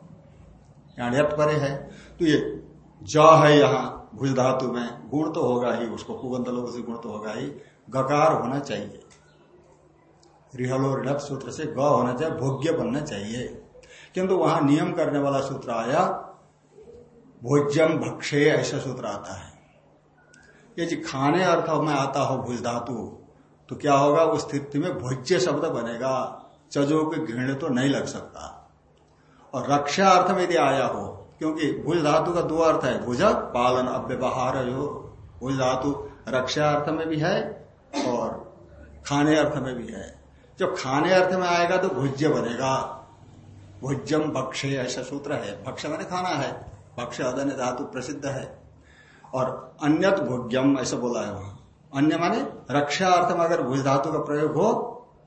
ढ्यत परे है। तो ये ज है यहाँ भुज धातु में, गुण तो होगा ही, उसको कुगंत लोग से गुण तो होगा ही। गकार होना चाहिए। रिहलो ऋत सूत्र से ग होना चाहिए, भोग्य बनना चाहिए। किंतु वहाँ नियम करने वाला सूत्र आया भोज्यम भक्षे ऐसा सूत्र आता है। ये जी खाने अर्थ में आता हो भुज धातु तो क्या होगा? उस स्थिति में भोज्य शब्द बनेगा। चजो के घृण तो नहीं लग सकता। और रक्षा अर्थ में यदि आया हो, क्योंकि भुज धातु का दो अर्थ है, भुज, पालन, अव्यवहार हो भुज धातु रक्षा अर्थ में भी है और खाने अर्थ में भी है। जब खाने अर्थ में आएगा तो भुज्य बनेगा। भुज्यम भक्ष्य ऐसा सूत्र है। भक्ष्य मैंने खाना है। भक्ष्य अदन्य धातु प्रसिद्ध है। और अन्यत भोग्यम, ऐसा बोला है वहाँ। अन्य माने रक्षा अर्थ में अगर भुज धातु का प्रयोग हो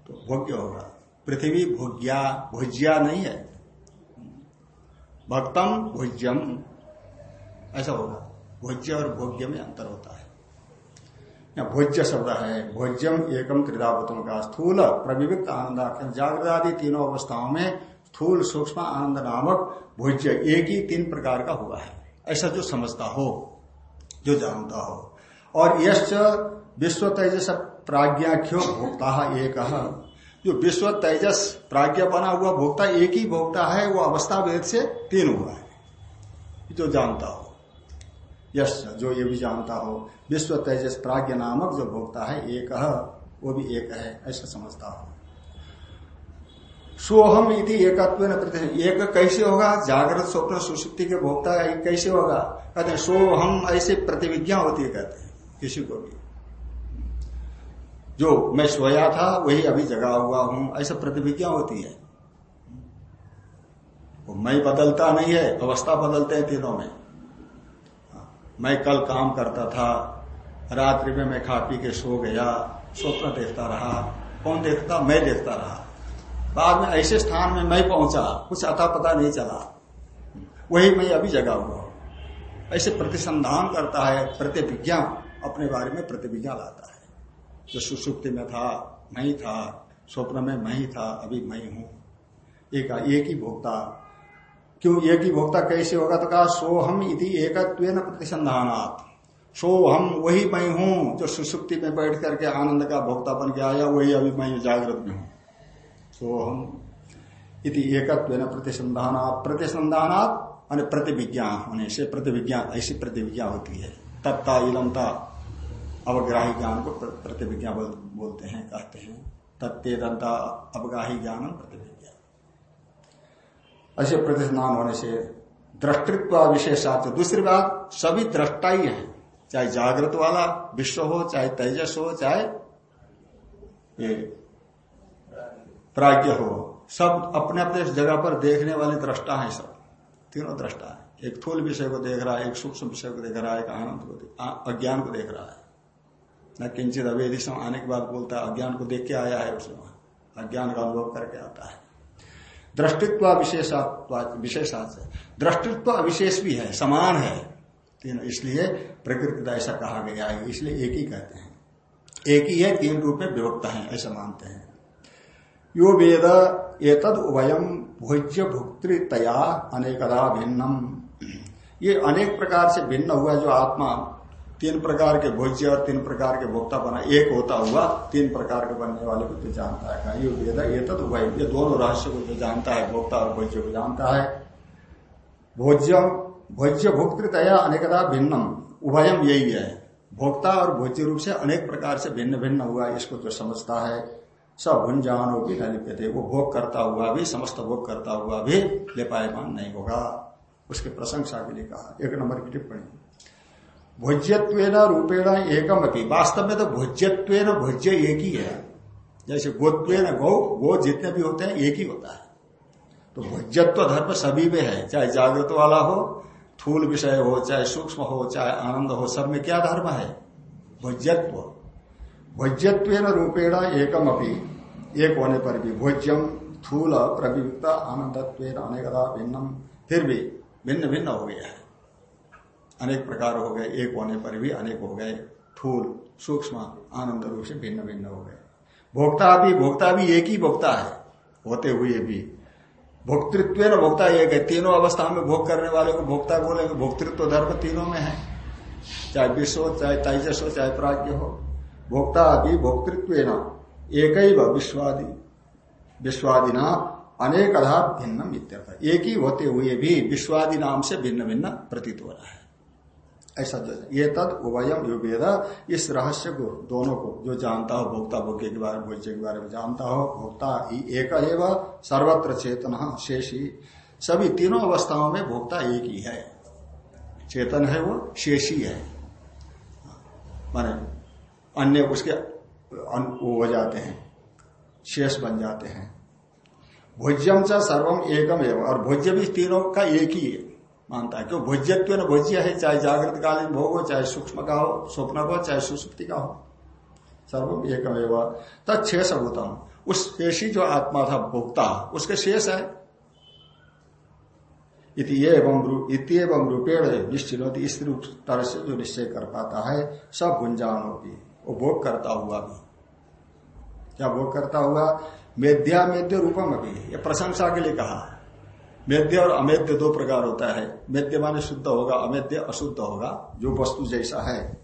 तो भोग्य होगा। पृथ्वी भोग्या, भोज्या नहीं है। भक्तम भोज्यम, ऐसा होगा। भोज्य और भोग्य में अंतर होता है। भोज्य शब्द है। भोज्यम एकम त्रिदाभूतों का स्थूल प्रविविक्त आनंद जागृत आदि तीनों अवस्थाओं में स्थूल सूक्ष्म आनंद नामक भोज्य एक ही तीन प्रकार का हुआ है। ऐसा जो समझता हो, जो जानता हो। और यश विश्व तेजस प्राज्ञाख्यो भोक्ता एक। जो विश्व तेजस प्राज्ञा बना हुआ भोक्ता एक ही भोक्ता है, वो अवस्था वेद से तीन हुआ है। जो जानता हो। यश जो ये भी जानता हो विश्व तेजस प्राज्ञ नामक जो भोक्ता है, एक, वो भी एक है, ऐसा समझता हो। सोहम इति एकत्व एक कैसे होगा? जागृत स्वप्न सुशुक्ति के भोक्ता कैसे होगा? कहते हैं, सोहम ऐसे प्रतिविज्ञा होती है, कहते हैं, किसी को भी। जो मैं सोया था, वही अभी जगा हुआ हूँ, ऐसा प्रतिविज्ञा होती है। वो मैं बदलता नहीं है, अवस्था बदलते हैं तीनों में। मैं कल काम करता था, रात्रि में मैं खा पी के सो गया, स्वप्न देखता रहा, कौन देखता? मैं देखता रहा। बाद में ऐसे स्थान में मैं पहुँचा, कुछ अता पता नहीं चला। वही मैं अभी जगा हुआ ऐसे प्रतिसंधान करता है प्रतिभिज्ञा अपने बारे में प्रतिभिज्ञा लाता है। जो सुसुप्ति में था, मैं था, स्वप्न में मैं ही था, अभी मैं हूँ। एक एक ही भोक्ता। क्यों एक ही भोक्ता कैसे होगा? तो कहा, सोहम इति एकत्व प्रतिसंधानात्। सो हम वही मैं हूँ जो सुसुप्ति में बैठ करके आनंद का भोक्ता बन के आया, वही अभी मैं जागृत में हूँ। सोहम इति एकत्व प्रतिसंधान प्रतिसंधानात् मान प्रतिविज्ञा होने से प्रतिविज्ञा, ऐसी प्रतिविज्ञा होती है। तत्ता इलमता अवग्राही ज्ञान को प्रतिविज्ञा बोलते हैं, कहते हैं। तत्तेदंता अवगाही ज्ञान प्रतिविज्ञा। ऐसे प्रतिसंधान होने से दृष्टित्व विशेषार्थ दूसरी बात, सभी दृष्टा ही है। चाहे जागृत वाला विश्व हो, चाहे तेजस हो, चाहे प्राज्ञ हो। सब अपने अपने जगह पर देखने वाले दृष्टा हैं सब। तीनों दृष्टा है। एक थूल विषय को देख रहा है, एक सूक्ष्म विषय को देख रहा है, एक आनंद को अज्ञान को देख रहा है। न किंचित अवेदी आने के बाद बोलता है, अज्ञान को देख के आया है उसने अज्ञान का अनुभव करके आता है। दृष्टित्व विशेषात दृष्टित्व अविशेष भी है, समान है। तीनों इसलिए प्रकृति ऐसा कहा गया है, इसलिए एक ही कहते हैं। एक ही है, तीन रूप में विभक्त है, ऐसा मानते हैं। यो वेद एतद उभयम भोज्य भुक्तृतया अनेकदा भिन्नम। ये अनेक प्रकार से भिन्न हुआ जो आत्मा, तीन प्रकार के भोज्य और तीन प्रकार के भोक्ता बना, एक होता हुआ तीन प्रकार के बनने वाले को जो जानता है। ये वेद ये तद उभय, ये दोनों रहस्य को जो जानता है, भोक्ता और भोज्य को जानता है। भोज्य भोज्य भोक्तृतया अनेकदा भिन्नम। उभयम यही है। भोक्ता और भोज्य रूप से अनेक प्रकार से भिन्न भिन्न हुआ, इसको जो समझता है। सब भुंजानो भी न लिप्यते वो भोग करता हुआ भी, समस्त भोग करता हुआ भी लेपायमान नहीं होगा। उसकी प्रशंसा के लिए कहा। एक नंबर की टिप्पणी। भोज्यत्व रूपेण एकम अपनी वास्तव में तो भोज्यत्व भोज्य एक ही है। जैसे गोत्व गौ, गो जितने भी होते हैं, एक ही होता है। तो भोज्यत्व धर्म सभी में है। चाहे जागृत वाला हो, थूल विषय हो, चाहे सूक्ष्म हो, चाहे आनंद हो, सब में क्या धर्म है? भोज्यत्व। भोज्यत्व रूपेण एकम एक होने पर भी भोज्यम थूल प्रवियुक्त आनंदत्व अनेकता भिन्नम फिर भी भिन्न भिन्न हो गया है। अनेक प्रकार हो गए, एक होने पर भी अनेक हो गए थूल सूक्ष्म, आनंद रूप से भिन्न भिन्न हो गए। भोक्ता भी भोक्ता भी एक ही भोक्ता है, होते हुए भी। भोक्तृत्व न भोक्ता एक है, तीनों अवस्था में भोग करने वाले को भोक्ता बोलेंगे। भोक्तृत्व धर्म तीनों में है, चाहे विश्व हो, चाहे तेजस हो, चाहे प्राज्ञ हो। भोक्ता भी भोक्तृत्व एक विश्वादि विश्वादि अनेक अधा भिन्नम इत्यर्थ। एक ही होते हुए भी विश्वादि नाम से भिन्न भिन्न प्रतीत हो रहा है। ऐसा जो ये तद उभयम युवेद इस रहस्य को, दोनों को, जो जानता हो, भोक्ता भोग्य के बारे में, भोज्य के बारे में जानता हो, भोक्ता ही एक सर्वत्र चेतन शेषी। सभी तीनों अवस्थाओं में भोक्ता एक ही है। चेतन है वो, शेषी है। माने अन्य उसके वो हो जाते हैं, शेष बन जाते हैं। भोज्यम च सर्वम एकम एवं। और भोज्य भी तीनों का एक ही है, मानता है। क्यों? भोज्यत्व न भोज्य है, चाहे जागृत कालीन भोग हो, चाहे सूक्ष्म का हो, स्वप्न का हो, चाहे सुसुप्ति का हो। सर्वम एकम एवं। तत्शेष भूतम। उस शेषी जो आत्मा था, भोक्ता, उसके शेष है। एवं रूपेण निश्चित इस रूप तरह से जो निश्चय कर पाता है सब गुंजान होगी वो भोग करता हुआ भी। क्या भोग करता हुआ? मेध्या मेद्य रूपम अभी। ये प्रशंसा के लिए कहा मेद्य और अमेद्य दो प्रकार होता है। मेद्य माने शुद्ध होगा अमेद्य अशुद्ध होगा, जो वस्तु जैसा है,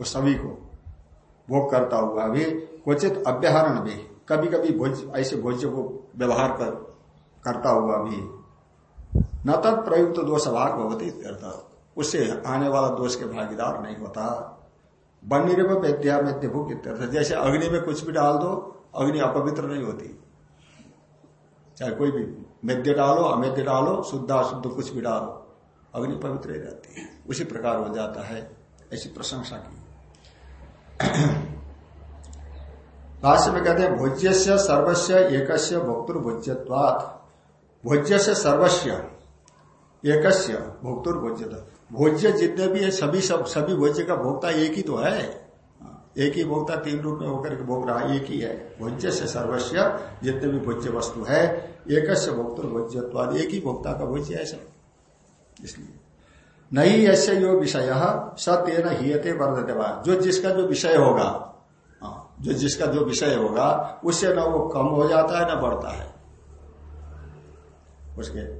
वो सभी को। भोग करता हुआ भी, क्वचित अभ्याहरण भी। कभी कभी भोज, ऐसे भोज्य को व्यवहार कर, करता हुआ भी। न तत् प्रयुक्त दोष भाग भवती उससे आने वाला दोष के भागीदार नहीं होता। बन्नीरव वेद्या भूख इत्यर्थ जैसे अग्नि में कुछ भी डाल दो, अग्नि अपवित्र नहीं होती। चाहे कोई भी मेद्य डालो, अमेद्य डालो, शुद्ध अशुद्ध कुछ भी डालो, अग्नि पवित्र ही रहती है। उसी प्रकार हो जाता है, ऐसी प्रशंसा की। भाष्य में कहते हैं भोज्य से सर्वस्व एक भोक्तुर्भोज्यवाद भोज्य से सर्वस्व एक भोक्तुर्भोज्य भोज्य जितने भी है सभी सब सभी भोज्य का भोक्ता एक ही तो है। एक ही भोक्ता तीन रूप में होकर के भोग रहा एक ही है। भोज्य से सर्वस्व जितने भी भोज्य वस्तु है एक भोक्तुर्भोज्यवाद एक ही भोक्ता का भोज्य है सब। इसलिए। नहीं ऐसे यो विषय सत्य न हियते वर्धते जो जिसका जो विषय होगा हाँ, जो जिसका जो विषय होगा उससे न वो कम हो जाता है न बढ़ता है। उसके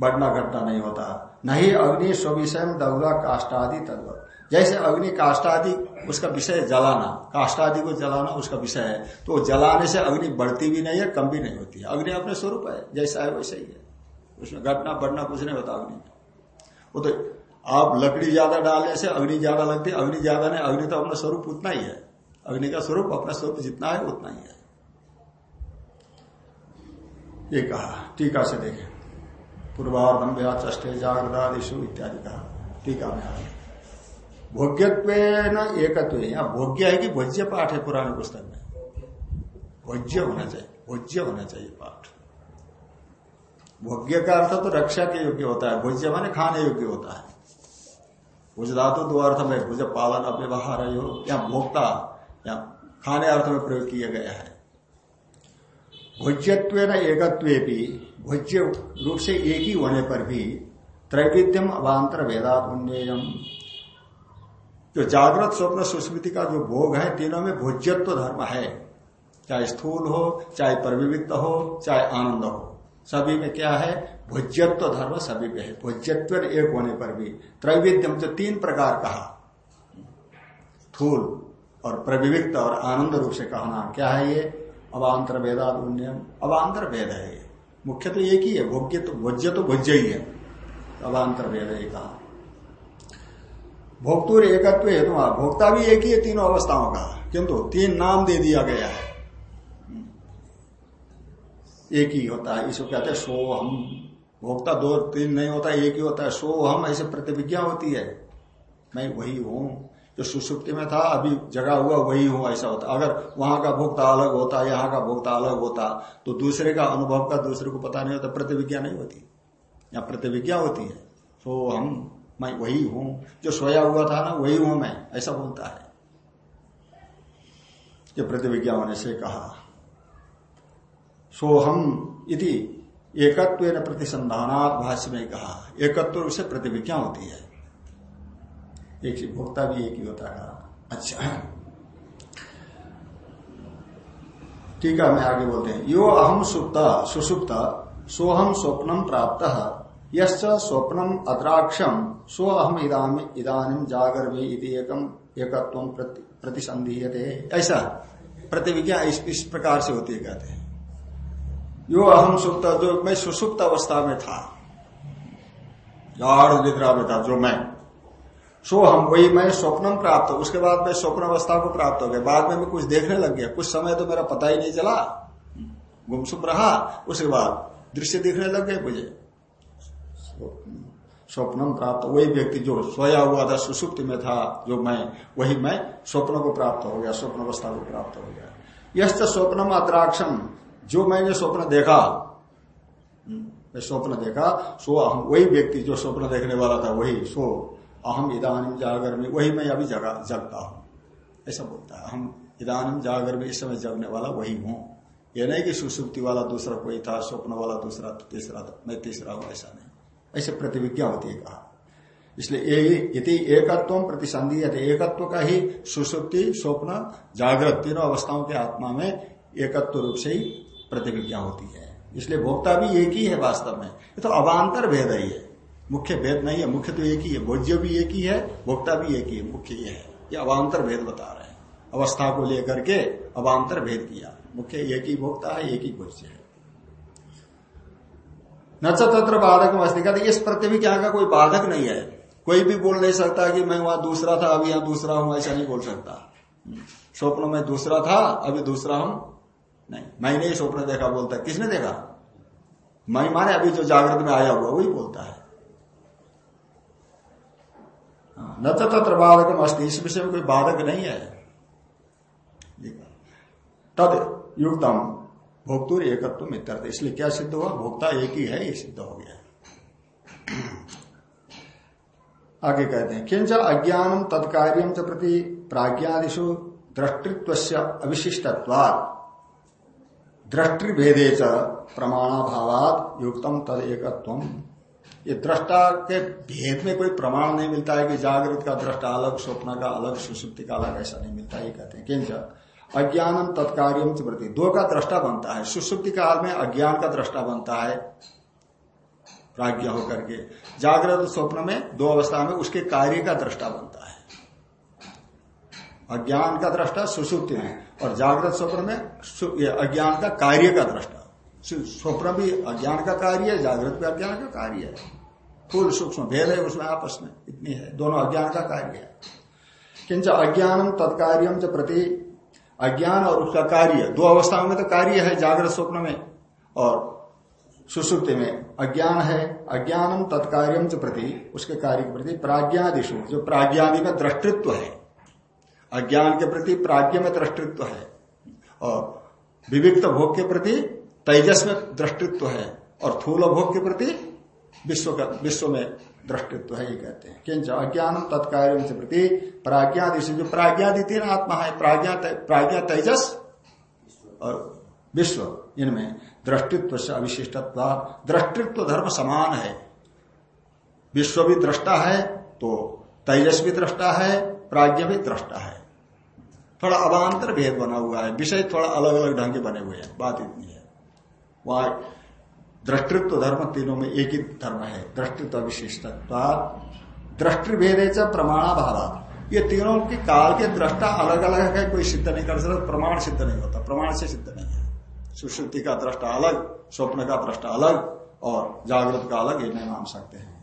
बढ़ना घटना नहीं होता। नहीं अग्नि स्विषय दौरा काष्टादि तत्व जैसे अग्नि काष्टादि उसका विषय जलाना। काष्टादि को जलाना उसका विषय है। तो जलाने से अग्नि बढ़ती भी नहीं है, कम भी नहीं होती है। अग्नि अपने स्वरूप है, जैसा है वैसा ही है। उसमें घटना, बढ़ना कुछ नहीं होता अग्नि वो तो आप लकड़ी ज़्यादा डालने से अग्नि ज़्यादा लगती है, अग्नि ज़्यादा नहीं, अग्नि तो अपना स्वरूप उतना ही है। अग्नि का स्वरूप, अपना स्वरूप जितना है, उतना ही है। ये कहा, टीका से देखें। पूर्वार्धम व्या चष्टे जागृदादिशु इत्यादि कहा टीका में भोग्यत्व न भोग्य है कि भोज्य पाठ है पुराने पुस्तक में? भोज्य होना चाहिए, भोज्य होना चाहिए पाठ। भोग्य का अर्थ तो रक्षा के योग्य होता है, भोज्य माने खाने योग्य होता है। भुज धातु दो अर्थ में, भुज पालन, अव्यवहार, या भोक्ता, या खाने अर्थ में प्रयोग किया गया है। भोज्यत्व न एकत्व भी भोज्य रूप से एक ही होने पर भी त्रैविध्यम अवान्तर वेदात उन्नयम जो जागृत, स्वप्न, सुस्मृति का जो भोग है, तीनों में भोज्यत्व धर्म है। चाहे स्थूल हो, चाहे परविविक्त हो, चाहे आनंद हो। सभी में क्या है? भोज्यत्व धर्म सभी में है। भोज्यत्व एक होने पर भी त्रैविध्यम जो तीन प्रकार कहा थूल और प्रविविक्त और आनंद रूप से कहना क्या है ये? अवान्तर वेदात उन्नयम वेद है ये। मुख्य तो एक ही है भोग्य तो भोज्य तो भोज्य ही है। अवान्तर वेद एक कहा। भोक्तुर एकत्व हेतु भोक्ता भी एक ही है, तीनों अवस्थाओं का। किंतु तीन नाम दे दिया गया है। एक ही होता है, इसको कहते हैं सो हम भोक्ता दो तीन नहीं होता, एक ही होता है सो हम ऐसे प्रतिविज्ञा होती है। मैं वही हूँ। जो सुसुप्ति में था, अभी जगा हुआ वही हूँ, ऐसा होता। अगर वहाँ का भोक्ता अलग होता, यहाँ का भोक्ता अलग होता तो दूसरे का अनुभव का दूसरे को पता नहीं होता, प्रतिविज्ञा नहीं होती। या प्रतिविज्ञा होती है। सो हम, मैं वही हूँ, जो सोया हुआ था ना, वही हूँ मैं, ऐसा बोलता है। ये प्रतिविज्ञा होने से कहा। सोहम इति एकत्व प्रतिसंधानात भाष्य में कहा, एकत्व से प्रतिविज्ञा होती है। एक ही भोक्ता भी एक ही होता है। अच्छा। ठीक है मैं आगे बोलते हैं। यो अहम सुप्त सुसुप्त सोहम स्वप्नम प्राप्त। यश्च स्वप्नम अद्राक्षम सो अहम इदानी जागर में एकम एकत्व प्रतिसंधीयते ऐसा प्रतिविज्ञा इस, इस प्रकार से होती है कहते हैं। यो अहम सुप्त जो मैं सुसुप्त अवस्था में था गाढ़ निद्रा में था जो मैं सो हम, वही मैं स्वप्नम प्राप्त उसके बाद मैं स्वप्न अवस्था को प्राप्त हो गया बाद में मैं कुछ देखने लग गया। कुछ समय तो मेरा पता ही नहीं चला। गुमसुम रहा। उसके बाद दृश्य दिखने लग गए मुझे। स्वप्नम प्राप्त वही व्यक्ति जो सोया हुआ था, सुसुप्त में था, जो मैं, वही मैं स्वप्न को प्राप्त हो गया, स्वप्न अवस्था को प्राप्त हो गया। यश स्वप्नम अद्राक्षम जो मैंने स्वप्न देखा, मैं स्वप्न देखा, सो अहम वही व्यक्ति जो स्वप्न देखने वाला था, वही, सो अहम इदानी जागर में वही मैं अभी जगा, जगता हूँ। ऐसा बोलता है। हम इदानी जागर में इस समय जगने वाला वही हूँ। यह नहीं कि सुसुप्ति वाला दूसरा कोई था, स्वप्न वाला दूसरा तीसरा था। मैं तीसरा हूँ, ऐसा नहीं। ऐसे प्रतिविज्ञा होती है कहा। इसलिए यदि एकत्व प्रतिसंधि एकत्व का ही सुसुप्ति, स्वप्न, जागृत तीनों अवस्थाओं के आत्मा में एकत्व रूप से ही प्रतिविज्ञा होती है। इसलिए भोक्ता भी एक ही है वास्तव में। ये तो अवान्तर भेद ही है। मुख्य भेद नहीं है, मुख्य तो एक ही है भोज्य भी एक ही है, भोक्ता भी एक ही है, मुख्य ये है। ये अवान्तर भेद बता रहे हैं। अवस्था को लेकर के अवान्तर भेद किया। मुख्य एक ही भोक्ता है, एक ही भोज्य है। न तत्र बाधक मस्ती कहते इस प्रत्यभिक यहाँ का कोई बाधक नहीं है। कोई भी बोल नहीं सकता कि मैं वहाँ दूसरा था, अभी यहाँ दूसरा हूँ, ऐसा नहीं बोल सकता। स्वप्न में दूसरा था, अभी दूसरा हूँ, नहीं। मैंने स्वप्न देखा बोलता किसने देखा? मैं माने अभी जो जागृत में आया हुआ, वही बोलता है हाँ, न तो तत्र बाधक अस्थि इस विषय में कोई बाधक नहीं है। तद युक्तम, भोक्तुर एकत्व मित्र इसलिए क्या सिद्ध हुआ? भोक्ता एक ही है, ये सिद्ध हो गया। आगे कहते हैं किंच अज्ञानम तत्कार्यम च प्रति प्राज्ञादिशु दृष्टित्व अविशिष्टत्वात्। दृष्टिभेदे च प्रमाणाभावात युक्तम तद एकत्व ये दृष्टा के भेद में कोई प्रमाण नहीं मिलता है कि जागृत का दृष्टा अलग, स्वप्न का अलग, सुसुप्ति का अलग, ऐसा नहीं मिलता, ये कहते हैं। किंच अज्ञानम तत्कार्यम प्रति दो का दृष्टा बनता है। सुसुप्ति काल में अज्ञान का दृष्टा बनता है। प्राज्ञ होकर के। जागृत स्वप्न में, दो अवस्था में उसके कार्य का दृष्टा बनता है। अज्ञान का दृष्टा सुसुप्ति में और जागृत स्वप्न में अज्ञान का कार्य का दृष्टा। स्वप्न भी अज्ञान का कार्य है, जागृत भी अज्ञान का कार्य है। फूल सूक्ष्म भेद है, उसमें आपस में इतनी है। दोनों अज्ञान का कार्य है। किंच अज्ञानम तत्कार्यम च प्रति अज्ञान और उसका कार्य। दो अवस्थाओं में तो कार्य है, जागृत स्वप्न में और सुसुप्ति में। अज्ञान है, अज्ञानम तत्कार्यम च प्रति उसके कार्य के प्रति प्राज्ञादिशु जो प्राज्ञादि में दृष्टित्व है, अज्ञान के प्रति प्राज्ञ में दृष्टित्व है और विविक्त भोग के प्रति तेजस में दृष्टित्व है और थूल भोग के प्रति विश्व का विश्व में दृष्टित्व है ये कहते हैं। किंच अज्ञान तत्कार्य प्रति प्राज्ञादि से जो प्राज्ञादि तीन आत्मा है, प्राज्ञा प्राज्ञा तेजस और विश्व, इनमें दृष्टित्व से अविशिष्टत्व दृष्टित्व धर्म समान है। विश्व भी दृष्टा है तो तेजस भी दृष्टा है, प्राज्ञ भी दृष्टा है। थोड़ा अवान्तर भेद बना हुआ है। विषय थोड़ा अलग अलग ढंग के बने हुए हैं। बात इतनी है। वहाँ दृष्टित्व धर्म तीनों में एक ही धर्म है दृष्टित्व विशिष्टत्व दृष्टिभेद प्रमाणा भावा ये तीनों के काल के दृष्टा अलग अलग है, कोई सिद्ध नहीं कर सकता, प्रमाण सिद्ध नहीं होता, प्रमाण से सिद्ध नहीं है। सुश्रुति का दृष्टा अलग, स्वप्न का दृष्टा अलग, और जागृत का अलग, ये नहीं मान सकते हैं।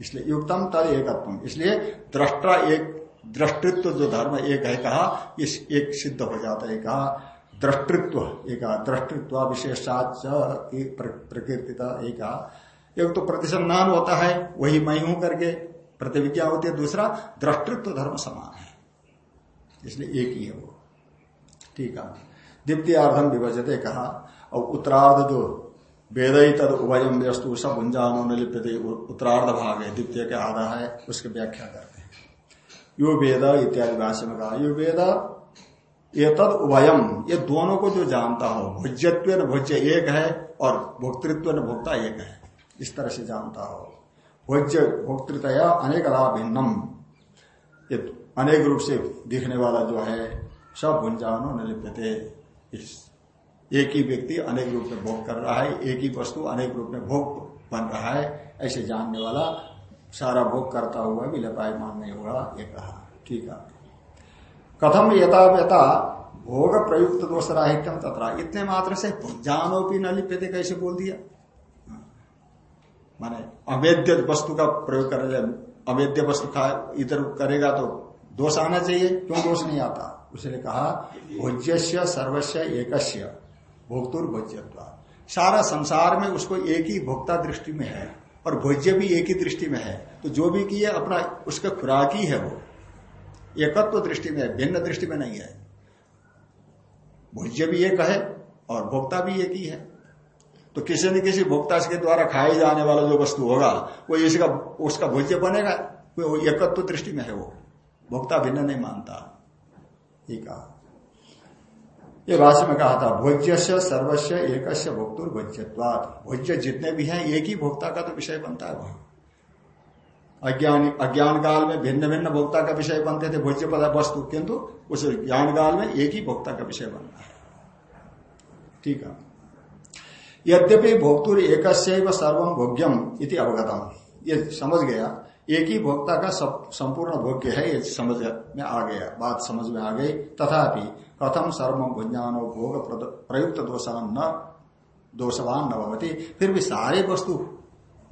इसलिए युक्तम तद एकत्व इसलिए दृष्टा एक दृष्टित्व जो धर्म एक है कहा, इस एक सिद्ध हो जाता है कहा दृष्टित्व एक दृष्टित्व विशेषाच प्रकृति एक। एक तो प्रतिसंधान होता है, वही मैं हूँ करके प्रतिविज्ञा होती है, दूसरा दृष्टित्व धर्म समान है। इसलिए एक ही है वो। ठीक है। द्वितीयार्धम विभजते कहा और उत्तरार्ध जो वेद ही तद उभयम वस्तु सब उंजानो लिप्यते उत्तरार्ध भाग है, द्वितीय के आधा है, उसकी व्याख्या करते हैं। यो वेद इत्यादि भाषा में कहा, यो वेद ये तद उभयम, ये दोनों को जो जानता हो भुज्यत्व न भुज्य एक है और भोक्तृत्व न भोक्ता एक है, इस तरह से जानता हो। भोज्य भोक्तृतया अनेक भिन्नम। ये अनेक रूप से दिखने वाला जो है, सब भुंजानो न लिप्यते एक ही व्यक्ति अनेक रूप में भोग कर रहा है, एक ही वस्तु अनेक रूप में भोग बन रहा है, ऐसे जानने वाला सारा भोग करता हुआ भी लपायमान नहीं होगा ये कहा। ठीक है। कथम यथा यथा भोग प्रयुक्त दोष राहित्यम तथा इतने मात्र से जानो भी न लिप्यते कैसे बोल दिया? माने अवैध वस्तु का प्रयोग कर अवैध वस्तु खा, इधर करेगा तो दोष आना चाहिए। क्यों दोष नहीं आता? उसने कहा भोज्य सर्वस्व एक भोक्तुर भोज्यत्व सारा संसार में उसको एक ही भोक्ता दृष्टि में है और भोज्य भी एक ही दृष्टि में है। तो जो भी किए अपना, उसका खुराक ही है वो। एकत्व दृष्टि में, भिन्न दृष्टि में नहीं है। भोज्य भी एक है और भोक्ता भी एक ही है। तो किसी न किसी भोक्ता के द्वारा खाए जाने वाला जो वस्तु होगा, वो इसका, उसका भोज्य बनेगा, वो एकत्व दृष्टि में है वो। भोक्ता भिन्न नहीं मानता। ये कहा। ये भाषा में कहा था भोज्य से सर्वस्व एक भोक्तुर भोज्यवाद भोज्य जितने भी हैं, एक ही भोक्ता का तो विषय बनता है वहाँ। अज्ञान अज्ञान काल में भिन्न भिन्न भोक्ता का विषय बनते थे, भोज्य पदार्थ वस्तु, किंतु उस ज्ञान काल में एक ही भोक्ता का विषय बनना है ठीक है। यद्यपि भोक्तुर एक सर्वम भोग्यम इति अवगतम। ये समझ गया? एक ही भोक्ता का सब, संपूर्ण भोग्य है, ये समझ में आ गया। बात समझ में आ गई। तथापि कथम सर्व भुंजानो भोग प्रयुक्त दोषान न, दोषवान न भवती। फिर भी सारे वस्तु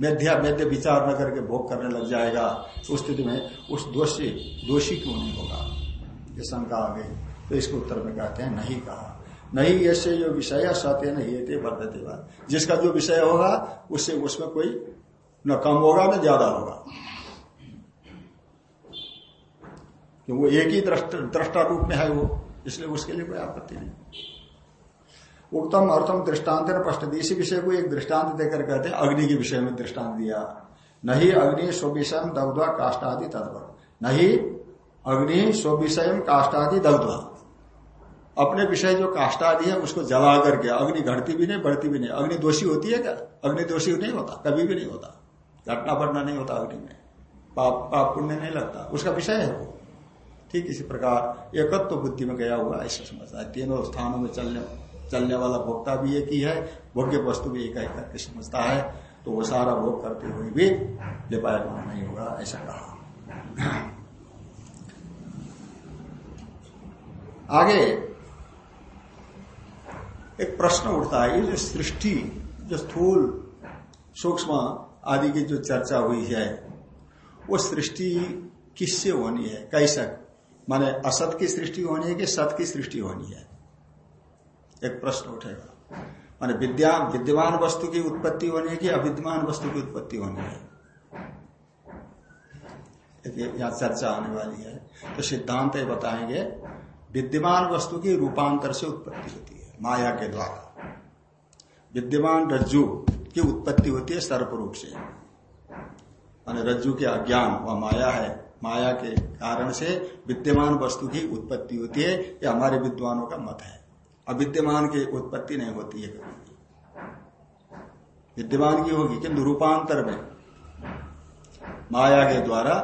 मेध्या मेध्य विचार न करके भोग करने लग जाएगा उस स्थिति में उस दोषी दोषी क्यों नहीं होगा? ये शंका आ गई। तो इसको उत्तर में कहते हैं, नहीं कहा। नहीं ऐसे जो विषय सत्य नहीं ये वर्धते जिसका जो विषय होगा, उससे उसमें कोई न कम होगा, न ज़्यादा होगा। कि वो एक ही दृष्टा रूप में है वो, इसलिए उसके लिए कोई आपत्ति नहीं। उत्तम अर्थम दृष्टांत ने स्पष्ट इसी विषय को एक दृष्टांत देकर कहते हैं, अग्नि के विषय में दृष्टांत दिया। नहीं अग्नि स्वविषम दग्ध्वा काष्टादि तत्व नहीं अग्नि स्वविषय काष्टादि दग्ध्वा। अपने विषय जो काष्टादि है, उसको जला करके, अग्नि घटती भी नहीं, बढ़ती भी नहीं। अग्नि दोषी होती है क्या? अग्नि दोषी नहीं होता, कभी भी नहीं होता। घटना बढ़ना नहीं होता अग्नि में। पाप पाप पुण्य नहीं लगता। उसका विषय है वो। ठीक इसी प्रकार, एकत्व तो बुद्धि में गया हुआ ऐसा समझता है। तीनों स्थानों में चलने चलने वाला भोक्ता भी एक ही है, भोग्य वस्तु भी एक ही करके समझता है तो वो सारा भोग करते हुए भी लिपायमान नहीं होगा, ऐसा कहा। आगे एक प्रश्न उठता है, ये जो सृष्टि, जो स्थूल, सूक्ष्म आदि की जो चर्चा हुई है, वो सृष्टि किससे होनी है? कैसा? माने असत की सृष्टि होनी है कि सत की सृष्टि होनी है? एक प्रश्न उठेगा। माने विद्या विद्यमान वस्तु की उत्पत्ति होनी है कि अविद्यमान वस्तु की उत्पत्ति होनी है। यहाँ चर्चा आने वाली है। तो सिद्धांत बताएँगे, विद्यमान वस्तु की रूपांतर से उत्पत्ति होती है, माया के द्वारा। विद्यमान रज्जु की उत्पत्ति होती है सर्प रूप से। माने रज्जु के अज्ञान व माया है, माया के कारण से विद्यमान वस्तु की उत्पत्ति होती है यह हमारे विद्वानों का मत है। अविद्यमान की उत्पत्ति नहीं होती है विद्यमान की होगी, किंतु रूपांतर में माया के द्वारा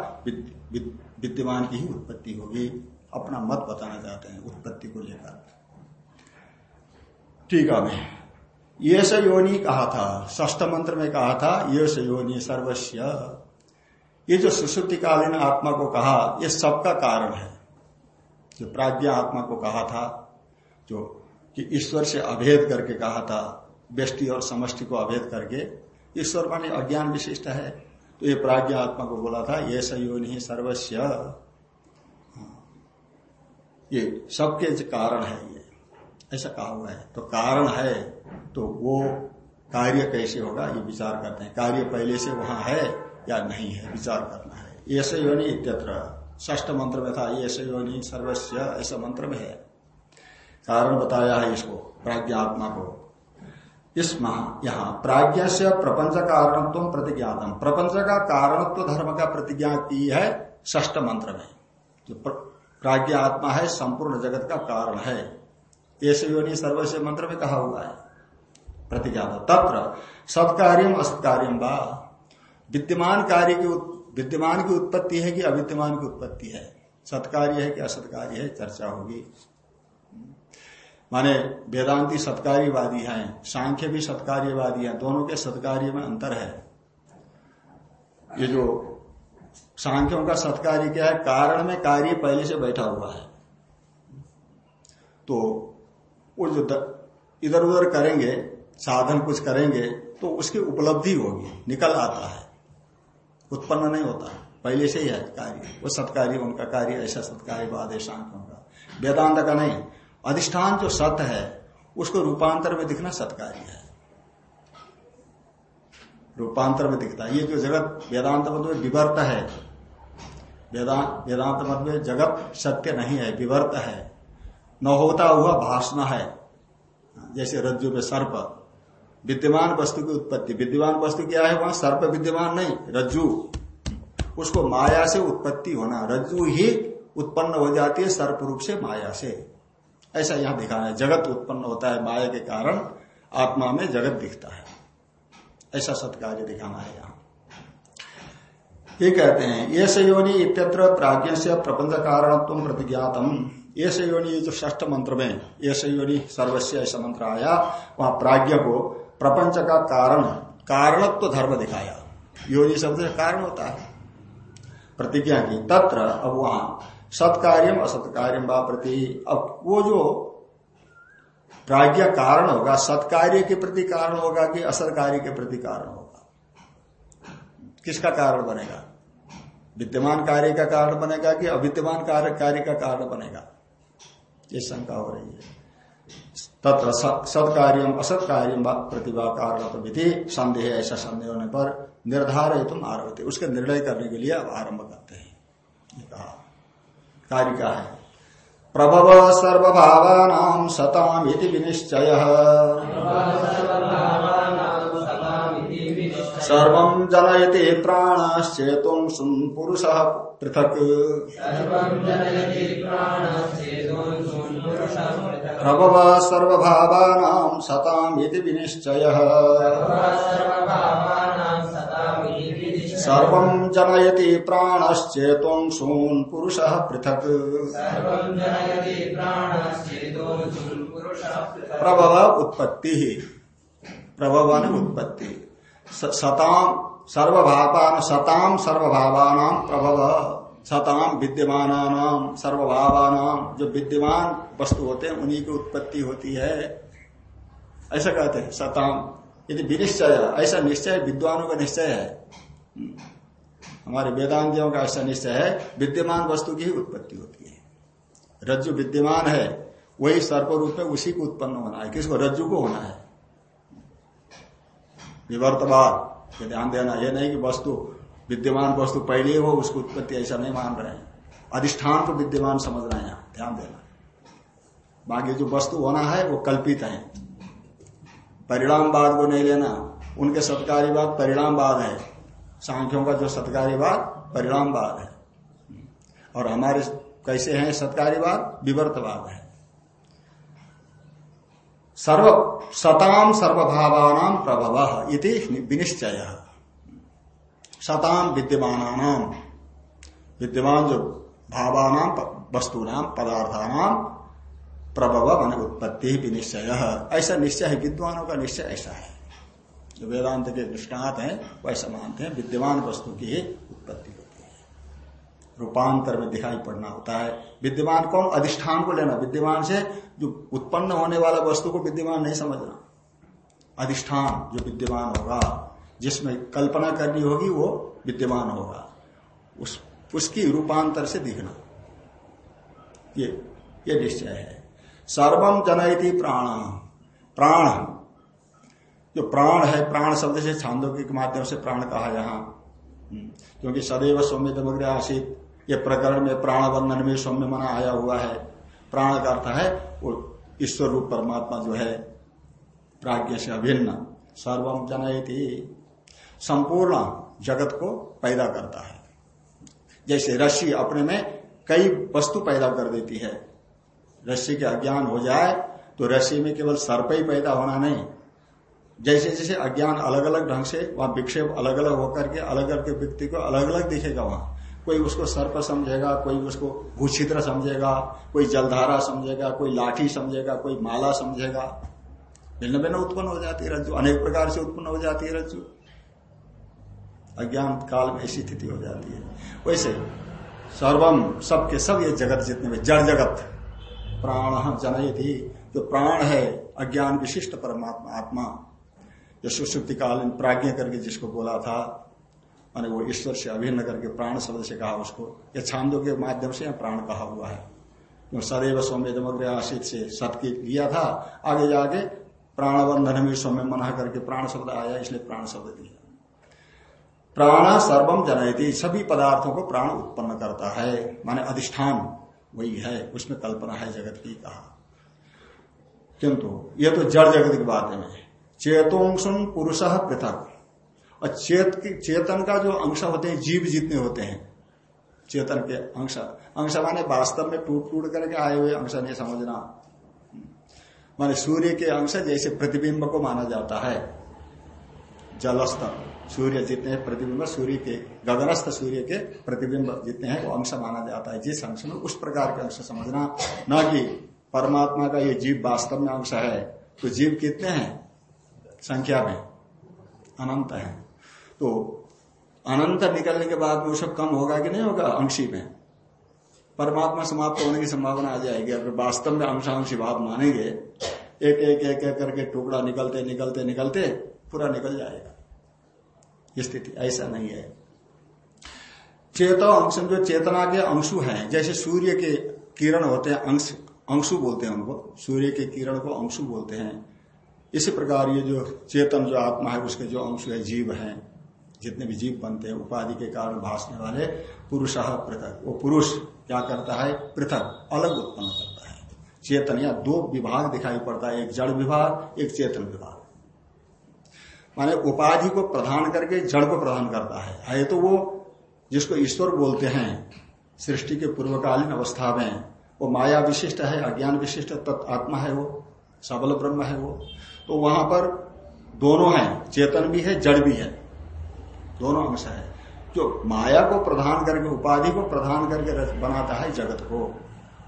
विद्यमान की ही उत्पत्ति होगी। अपना मत बताना चाहते हैं, उत्पत्ति को लेकर। ठीक है ये योनि कहा था ष्ठ मंत्र में कहा था, ये योनि सर्वस्व ये जो सुश्रुतिकालीन आत्मा को कहा, ये सबका कारण है। जो प्राज्ञा आत्मा को कहा था, जो कि ईश्वर से अभेद करके कहा था, व्यष्टि और समष्टि को अभेद करके, ईश्वर माने अज्ञान विशिष्ट है। तो ये प्राज्ञा आत्मा को बोला था, ये सयोनि सर्वस्व ये सबके कारण है ये। ऐसा कहा हुआ है। तो कारण है तो वो कार्य कैसे होगा, ये विचार करते हैं। कार्य पहले से वहाँ है या नहीं है, विचार करना है। ये योनि इत्यत्र। ष्ठ मंत्र में था, ये योनि सर्वस्व ऐसा मंत्र में है। कारण बताया है इसको प्राज्ञात्मा को। इसमें यहाँ, प्राज्ञ से प्रपंच कारणत्व प्रतिज्ञातम। प्रपंच का कारणत्व धर्म का प्रतिज्ञा की है ष्ठ मंत्र में। जो प्राज्ञ आत्मा है, संपूर्ण जगत का कारण है। ऐसे योनि सर्वस्व मंत्र में कहा हुआ है। प्रतिज्ञाता तत्र सत्कार्यम असत्कार्यम बा विद्यमान कार्य की विद्यमान की उत्पत्ति है कि अविद्यमान की उत्पत्ति है? सत्कार्य है कि असत्कार्य है? चर्चा होगी। माने वेदांति सत्कार्यवादी हैं, सांख्य भी सत्कार्यवादी हैं, दोनों के सत्कार्य में अंतर है। ये जो सांख्यों का सत्कार्य क्या है? कारण में कार्य पहले से बैठा हुआ है। तो वो जो इधर उधर करेंगे, साधन कुछ करेंगे तो उसकी उपलब्धि होगी, निकल आता है। उत्पन्न नहीं होता पहले से ही है कार्य। वो सत्कार्य, उनका कार्य, ऐसा सत्कार्यवाद है सांख्यों का। वेदांत का नहीं। अधिष्ठान जो सत्य है, उसको रूपांतर में दिखना सत्कार्य है। रूपांतर में दिखता है। ये जो जगत वेदांत मत में विवर्त है वेदांत मत में जगत सत्य नहीं है, विवर्त है। न होता हुआ भाषण है। जैसे रज्जु में सर्प, विद्यमान वस्तु की उत्पत्ति। विद्यमान वस्तु क्या है? वहाँ सर्प विद्यमान नहीं, रज्जु। उसको माया से उत्पत्ति होना, रज्जु ही उत्पन्न हो जाती है सर्प रूप से माया से। ऐसा यहाँ दिखाना है। जगत उत्पन्न होता है माया के कारण, आत्मा में जगत दिखता है। ऐसा सत्कार्य दिखाना है यहाँ। ये कहते हैं, ये सयोनी इत्यत्र प्राज्ञ से प्रपंच कारणत्व प्रतिज्ञातम। ये सयोनी जो ष्ठ मंत्र में, ये सयोनी सर्वस्व ऐसा मंत्र आया, वहाँ प्राज्ञ को प्रपंच का कारण, कारणत्व तो धर्म दिखाया। योनि शब्द कारण होता है। प्रतिज्ञा की, तत्र, अब वहाँ सत्कार्यम, असत्कार्यम व प्रति। अब वो जो प्राज्ञा कारण होगा, सत्कार्य के प्रति कारण होगा कि असत कार्य के प्रति कारण होगा? किसका कारण बनेगा? विद्यमान कार्य का कारण बनेगा कि अविद्यमान कार्य कार्य का कारण बनेगा? ये शंका हो रही है। तत्र सत्कार्यम असत कार्यम प्रतिभा कारण विधि संदेह, ऐसा संदेह होने पर निर्धार तुम आरभते। उसके निर्णय करने के लिए अब आरंभ करते हैं। कहा। कार्य का है। प्रभव सर्वभावानां सताम विनिश्चय। सर्व जनयति प्राणश्चेतुं सुन पुरुष पृथक। प्रभव सर्वभावानां सताम विनिश्चय। सर्व जनयति प्राणश्चेतुं सून पुरुष पृथक। प्रभव उत्पत्ति। प्रभव उत्पत्ति। सताम सर्वभावान सताम सर्वभावान प्रभव। सताम विद्यमान सर्वभावान। जो विद्यमान वस्तु होते हैं उन्हीं की उत्पत्ति होती है। ऐसा कहते हैं सताम यदि विनिश्चय ऐसा निश्चय विद्वानों का निश्चय है। हमारे वेदांतियों का ऐसा निश्चय है, विद्यमान वस्तु की ही उत्पत्ति होती है। रज्जु विद्यमान है, वही सर्प रूप में उसी को उत्पन्न होना है। किसको? रज्जु को होना है। विवर्तवाद ध्यान देना यह नहीं कि वस्तु, विद्यमान वस्तु पहले हो, उसकी उत्पत्ति ऐसा नहीं मान रहे हैं। अधिष्ठान को विद्यमान समझ रहे हैं, ध्यान देना। बाकी जो वस्तु होना है, वो कल्पित है। परिणामवाद को नहीं लेना, उनके सत्कारीवाद परिणामवाद है। सांख्यों का जो सत्कारीवाद परिणामवाद है। और हमारे कैसे हैं सत्कारीवाद विवर्तवाद है। सर्व, सताम सर्वभावान प्रभव इति विनिश्चय। सताम विद्यमान विद्यमान जो भावानाम वस्तुनाम पदार्थानाम प्रभव मान उत्पत्ति विनिश्चय। ऐसा निश्चय है, विद्वानों का निश्चय ऐसा है। जो वेदांत के दृष्टांत हैं वैसा मानते हैं। विद्यमान वस्तु की ही उत्पत्ति होती है। रूपांतर में दिखाई पड़ना होता है। विद्यमान कौन अधिष्ठान को लेना, विद्यमान से जो उत्पन्न होने वाला वस्तु को विद्यमान नहीं समझना। अधिष्ठान जो विद्यमान होगा, जिसमें कल्पना करनी होगी, वो विद्यमान होगा। उस, उसकी रूपांतर से दिखना। ये ये निश्चय है। सर्वम जनयती प्राण प्राण जो प्राण है प्राण शब्द से छांदो के माध्यम से प्राण कहा यहाँ। हम्म, क्योंकि सदैव सौम्य दमग्र आशित ये प्रकरण में प्राण बंधन में सौम्य मना आया हुआ है। प्राण का अर्थ है वो ईश्वर रूप परमात्मा जो है प्राज्ञ से अभिन्न सर्वम जनयति। संपूर्ण जगत को पैदा करता है। जैसे रस्सी अपने में कई वस्तु पैदा कर देती है। रस्सी के अज्ञान हो जाए तो रस्सी में केवल सर्प ही पैदा होना नहीं जैसे जैसे अज्ञान अलग अलग ढंग से वहाँ विक्षेप अलग अलग होकर के अलग अलग व्यक्ति को अलग अलग दिखेगा वहाँ। कोई उसको सर्प समझेगा, कोई उसको भूछित्र समझेगा, कोई जलधारा समझेगा, कोई लाठी समझेगा, कोई माला समझेगा। भिन्न भिन्न उत्पन्न हो जाती है रज्जु, अनेक प्रकार से उत्पन्न हो जाती है रज्जु। अज्ञान काल में ऐसी स्थिति हो जाती है। वैसे, सर्वम सबके सब ये जगत जितने में जड़ जगत, प्राण जनय थी जो प्राण है, अज्ञान विशिष्ट परमात्मा, आत्मा। जो सुसुप्ति कालीन प्राज्ञ करके जिसको बोला था, माने वो ईश्वर से अभिन्न करके प्राण शब्द से कहा उसको, या छांदों के माध्यम से प्राण कहा हुआ है। तो सदैव सौम्य आशित से सत्य लिया था, आगे जाके प्राणबंधन में सौम्य मना करके प्राण शब्द आया, इसलिए प्राण शब्द दिया। प्राण सर्वम जनयती, सभी पदार्थों को प्राण उत्पन्न करता है, माने अधिष्ठान वही है, उसमें कल्पना है जगत की कहा। किंतु यह तो जड़ जगत की बात है। चेतोंशुन पुरुष पृथक। और चेत चेतन का जो अंश होते हैं, जीव जितने होते हैं, चेतन के अंश अंश माने वास्तव में टूट टूट करके आए हुए अंश नहीं समझना। माने सूर्य के अंश जैसे प्रतिबिंब को माना जाता है। जलस्तर सूर्य जितने प्रतिबिंब, सूर्य के, गगनस्थ सूर्य के प्रतिबिंब जितने हैं, वो अंश माना जाता है। जिस अंश में उस प्रकार के अंश समझना। न कि परमात्मा का ये जीव वास्तव में अंश है। तो जीव कितने हैं? संख्या में, अनंत है। तो अनंत निकलने के बाद वो सब कम होगा कि नहीं होगा? अंशी में। परमात्मा समाप्त होने की संभावना आ जाएगी। अगर वास्तव में अंशांशी भाव मानेंगे, एक एक एक एक करके टुकड़ा निकलते निकलते निकलते पूरा निकल जाएगा। स्थिति ऐसा नहीं है। चेतो अंश, जो चेतना के अंशु हैं, जैसे सूर्य के किरण होते हैं, अंश, अंशु बोलते हैं उनको। सूर्य के किरण को अंशु बोलते हैं। इसी प्रकार ये जो चेतन, जो आत्मा है, उसके जो अंश है, जीव है, जितने भी जीव बनते हैं, उपाधि के कारण भाषने वाले पुरुष पृथक। वो पुरुष क्या करता है? पृथक, अलग उत्पन्न करता है। चेतन या दो विभाग दिखाई पड़ता है। एक जड़ विभाग, एक चेतन विभाग। माने उपाधि को प्रधान करके जड़ को प्रधान करता है। है तो वो जिसको ईश्वर बोलते हैं, सृष्टि के पूर्वकालीन अवस्था में, वो माया विशिष्ट है, अज्ञान विशिष्ट तत्व आत्मा है वो, सबल ब्रह्म है वो। तो वहाँ पर दोनों है, चेतन भी है, जड़ भी है। दोनों अंश है। जो माया को प्रधान करके, उपाधि को प्रधान करके बनाता है जगत को,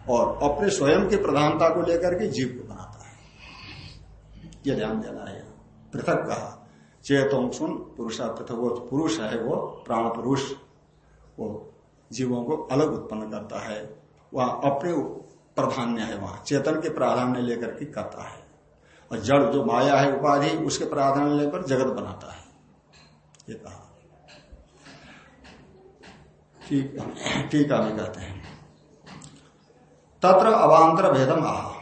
और अपने स्वयं की प्रधानता को लेकर के जीव को बनाता है। यह ध्यान देना है। पृथक कहा, चेतों सुन, पुरुषा पृथक वो पुरुष है, वो प्राण पुरुष। वो जीवों को अलग उत्पन्न करता है। वह अपने प्राधान्य है वहाँ, चेतन के प्राधान्य लेकर के करता है। और जड़ जो माया है, उपाधि, उसके प्राधान्य लेकर जगत बनाता है। ये कहा। ठीक ठीक है कहते हैं। तत्र अवांतर भेदम आह।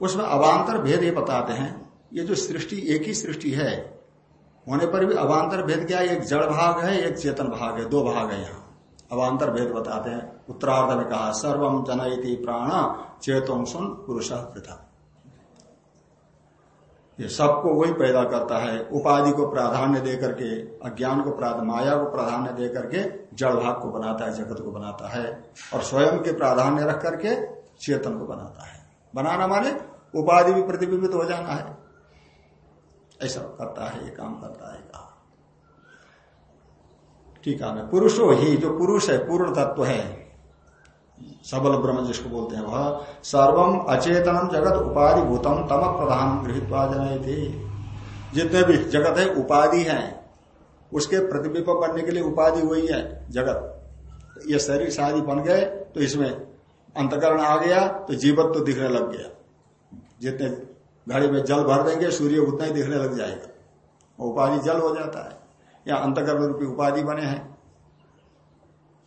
उसमें अवांतर भेद ये बताते हैं, ये जो सृष्टि, एक ही सृष्टि है, होने पर भी अवांतर भेद क्या एक जड़ भाग है, एक चेतन भाग है, दो भाग है यहाँ। अवांतर भेद बताते हैं। उत्तरार्ध में कहा सर्वम जनयति प्राण, चेतों सुन पुरुष पृथक। ये सबको वही पैदा करता है। उपाधि को प्राधान्य दे करके अज्ञान को माया को प्राधान्य दे करके जड़ भाग को बनाता है, जगत को बनाता है और स्वयं के प्राधान्य रख करके चेतन को बनाता है। बनाना माने उपाधि भी प्रतिबिंबित हो जाना है। ऐसा करता है, ये काम करता है। कहा ठीक है, पुरुषो ही, जो पुरुष है, पूर्ण तत्व है। सबल ब्रह्म जिसको बोलते हैं, वह सर्वम अचेतनम जगत उपाधि भूतम तम प्रधान गृहित्वा थे जितने भी जगत है, उपाधि है, उसके प्रतिबिंब बनने के लिए उपाधि हुई है, जगत। ये शरीर शादी बन गए तो इसमें अंतकरण आ गया तो जीवत तो दिखने लग गया। जितने घड़ी में जल भर देंगे, सूर्य उतना ही दिखने लग जाएगा। उपाधि जल हो जाता है। या अंतकरण रूपी उपाधि बने हैं।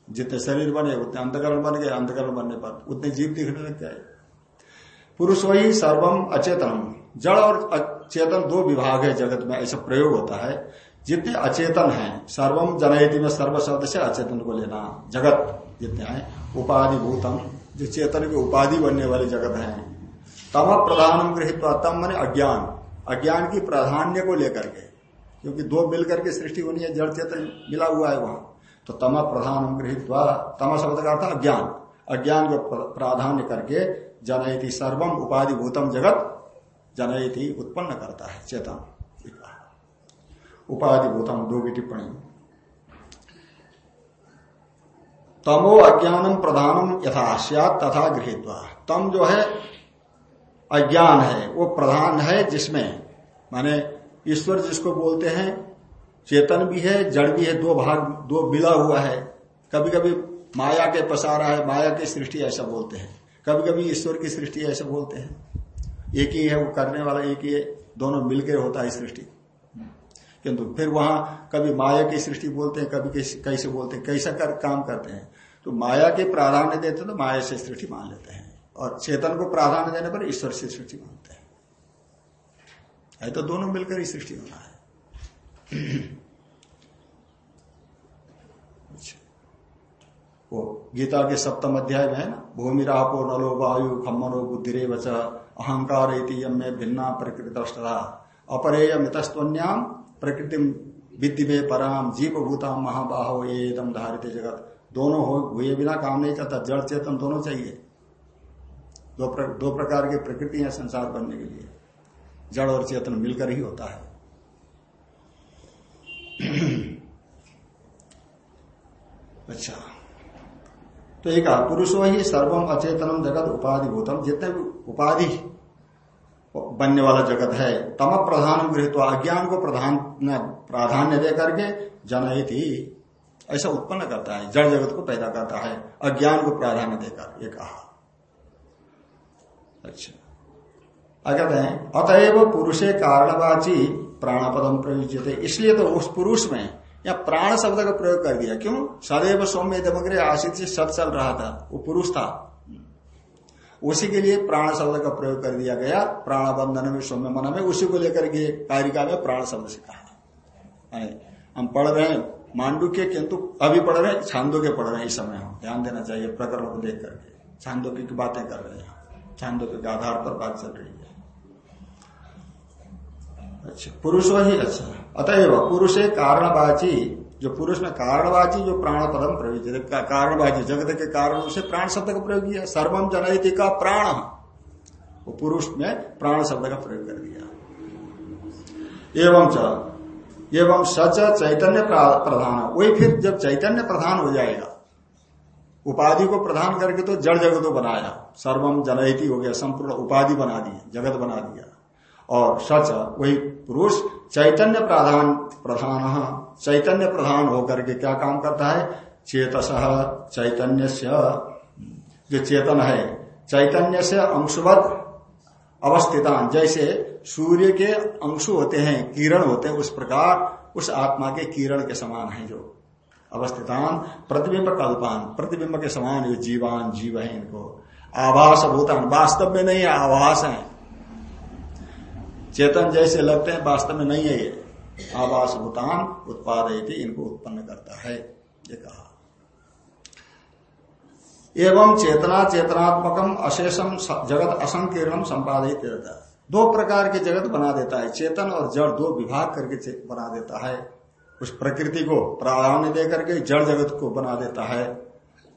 जितने शरीर बने, उतने अंतकरण बन गए अंतकरण बनने पर उतने जीव दिखने लग जाए। पुरुष वही सर्वम अचेतन जड़ और चेतन दो विभाग है जगत में, ऐसा प्रयोग होता है। जितने अचेतन हैं, सर्वम जनयति में सर्व शब्द से अचेतन को लेना, जगत जितने हैं, उपाधि भूतम, जो चेतन के उपाधि बनने वाले जगत हैं। तम प्रधान गृहित तम मैंने अज्ञान। अज्ञान की प्राधान्य को लेकर के, क्योंकि दो मिलकर के सृष्टि होनी है, जड़ चेतन मिला हुआ है वहाँ। तो तम प्रधान गृहित तम शब्द का अर्थ अज्ञान। अज्ञान को प्राधान्य करके जनयति सर्वम उपाधि भूतम जगत जनयति उत्पन्न करता है, चेतन। उपाधि भूतम दो की टिप्पणी। तमो अज्ञानम प्रधानम यथा तथा गृहित तम जो है, अज्ञान है, वो प्रधान है जिसमें, माने ईश्वर जिसको बोलते हैं चेतन भी है, जड़ भी है, दो भाग, दो मिला हुआ है। कभी कभी माया के पसारा है, माया की सृष्टि ऐसा बोलते हैं। कभी कभी ईश्वर की सृष्टि ऐसा बोलते हैं। एक ही है, वो करने वाला एक ही है, दोनों मिलकर होता है सृष्टि। किंतु फिर वहाँ कभी माया की सृष्टि बोलते हैं, कभी कैसे बोलते हैं, कैसा कर, काम करते हैं। तो माया के प्राधान्य देते तो माया से सृष्टि मान लेते हैं। और चेतन को प्राधान्य देने पर ईश्वर से सृष्टि मानते हैं। तो दोनों मिलकर ही सृष्टि होना है। वो गीता के सप्तम अध्याय में है ना? भूमि रापो नलो वायु खम्मनो बुद्धि वच अहंकार में भिन्ना प्रकृति अपरेय मितस्वन्याम प्रकृति विद्धि में पराम जीव भूता महाबाहो ये दम धारित जगत। दोनों हो हुए बिना काम नहीं करता जड़ चेतन दोनों चाहिए। दो, प्र, दो प्रकार की प्रकृति है संसार बनने के लिए। जड़ और चेतन मिलकर ही होता है। अच्छा। तो एक पुरुषो ही सर्वम अचेतनम जगत उपाधि भूतम जितने भी उपाधि बनने वाला जगत है, तम प्रधान गृहित अज्ञान को प्रधान प्राधान्य दे करके जनयति। ऐसा उत्पन्न करता है, जड़ जगत को पैदा करता है, अज्ञान को प्राधान्य देकर ये कहा। अच्छा। अगर अतएव पुरुषे कारणवाची प्राणपदम प्रयुज्य इसलिए तो उस पुरुष में या प्राण शब्द का प्रयोग कर दिया। क्यों? सदैव सौम्य दमग्रे आशित से सत चल रहा था। वो पुरुष था। उसी के लिए प्राण शब्द का प्रयोग कर दिया गया। प्राण बंधन में, सौम्य मन में, उसी को लेकर के कारिका में प्राण शब्द से कहा। हम पढ़ रहे हैं। मांडू के किंतु अभी पढ़ रहे छांदो के पढ़ रहे हैं इस समय हम। ध्यान देना चाहिए प्रकरण को देख करके। छांदो की बातें कर रहे हैं। छांदो के आधार पर बात चल रही है। अच्छा पुरुष ही अच्छा। अतएव पुरुष कारणवाची, जो पुरुष में कारणवाची, जो प्राण पदम प्रयोग कारणवाची, जगत के कारण से प्राण शब्द का प्रयोग किया सर्वम जनयति का प्राण वो पुरुष में प्राण शब्द का प्रयोग कर दिया। एवं एवं सच चैतन्य प्रधान। वही फिर जब चैतन्य प्रधान हो जाएगा, उपाधि को प्रधान करके तो जड़ जगत को बनाया। सर्वम जनयति हो गया, संपूर्ण उपाधि बना दी, जगत बना दिया। और सच, वही पुरुष चैतन्य प्रधान प्रधान, चैतन्य प्रधान होकर के क्या काम करता है? चेतस चैतन्य जो चेतन है चैतन्य से अंशुवत अवस्थितान। जैसे सूर्य के अंशु होते हैं, किरण होते हैं, उस प्रकार उस आत्मा के किरण के समान है जो अवस्थितान, प्रतिबिंब कल्पान। प्रतिबिंब के समान जो जीवान, जीव है इनको। आभास भूतान। वास्तव में नहीं आभास है। चेतन जैसे लगते हैं, वास्तव में नहीं है ये। आवास भूतान उत्पाद इनको उत्पन्न करता है, ये कहा। एवं चेतना चेतनात्मकम अशेषम जगत असंकीर्णम संपादित रहता दो प्रकार के जगत बना देता है, चेतन और जड़ दो विभाग करके बना देता है। उस प्रकृति को प्राधान्य दे करके जड़ जगत को बना देता है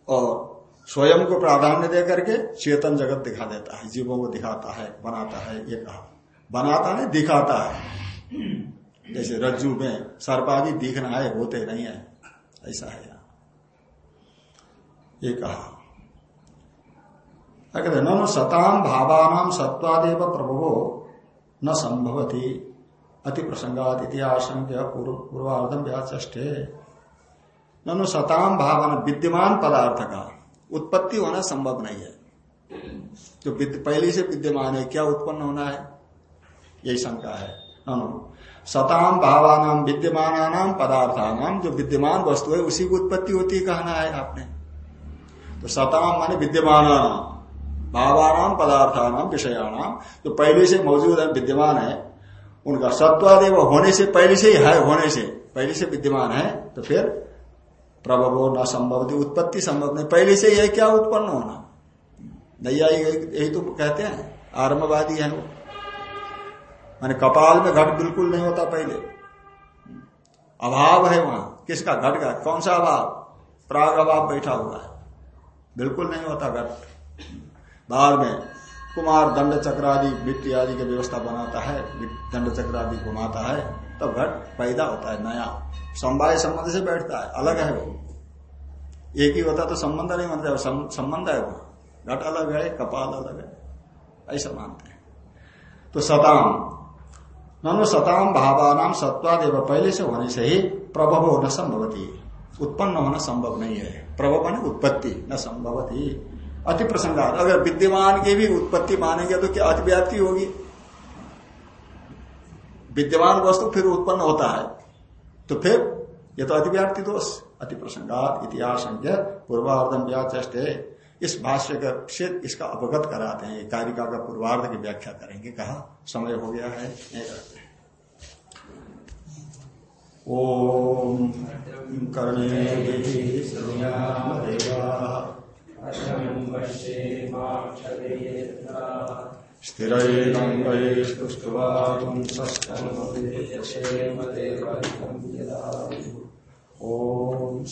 और स्वयं को प्राधान्य दे करके चेतन जगत दिखा देता है, जीवों को दिखाता है, बनाता है, ये कहा। बनाता नहीं, दिखाता है। जैसे रज्जु में सर्पादी दिखना है, होते नहीं है। ऐसा है ये कहा। अगर न सताम भावानाम सत्वादेव प्रभो न संभवती। अति प्रसंगात इतिहासंख्य पूर्वार्धम व्याचे नो सताम भावना विद्यमान पदार्थ का। उत्पत्ति होना संभव नहीं है। जो पहले से विद्यमान है, क्या उत्पन्न होना है? यही शंका है। अनु सताम भावानाम विद्यमान पदार्थानाम, जो विद्यमान वस्तु है, उसी की उत्पत्ति होती है कहना है आपने। तो सताम माने विद्यमान भावानाम, पदार्थानाम, विषयाणाम, जो पहले से मौजूद है, विद्यमान है, उनका सत्वादेव होने से पहले से ही है, होने से, पहले से विद्यमान है तो फिर प्रभव न संभव उत्पत्ति संभव नहीं, पहले से यह क्या उत्पन्न होना? नैया यही तो कहते हैं, आरंभवादी है वो। माने कपाल में घट बिल्कुल नहीं होता पहले। अभाव है वहाँ। किसका घट का? कौन सा अभाव? प्राग अभाव बैठा हुआ है। बिल्कुल नहीं होता घट। बाद में कुमार दंड चक्र आदि मिट्टी आदि की व्यवस्था बनाता है, दंड चक्र आदि घुमाता है, तब घट पैदा होता है, नया। समवाय संबंध से बैठता है, अलग है वो। एक ही होता तो संबंध नहीं बनता संबंध है वो। घट अलग है, कपाल अलग है। ऐसा मानते हैं। तो सताम। ननु सताम भावानाम सत्वादेव पहले से होने से ही प्रभव न संभवती। उत्पन्न होना संभव नहीं है। प्रभव माने उत्पत्ति, न संभवती। अति प्रसंगात, अगर विद्यमान की भी उत्पत्ति मानेंगे तो क्या अतिव्याप्ति होगी? विद्यमान वस्तु फिर उत्पन्न होता है तो फिर ये तो अतिव्याप्ति दोष, अति प्रसंगात, इतिहास पूर्वार्धम व्याचे इस भाष्य का से इसका अवगत कराते हैं। कारिका का पूर्वार्ध की व्याख्या करेंगे। कहा? समय हो गया है। ओम कर्णे स्थिरैरङ्गैस्तुष्ट्वांसस्तमोदेशेमदेवैकं यदा ॐ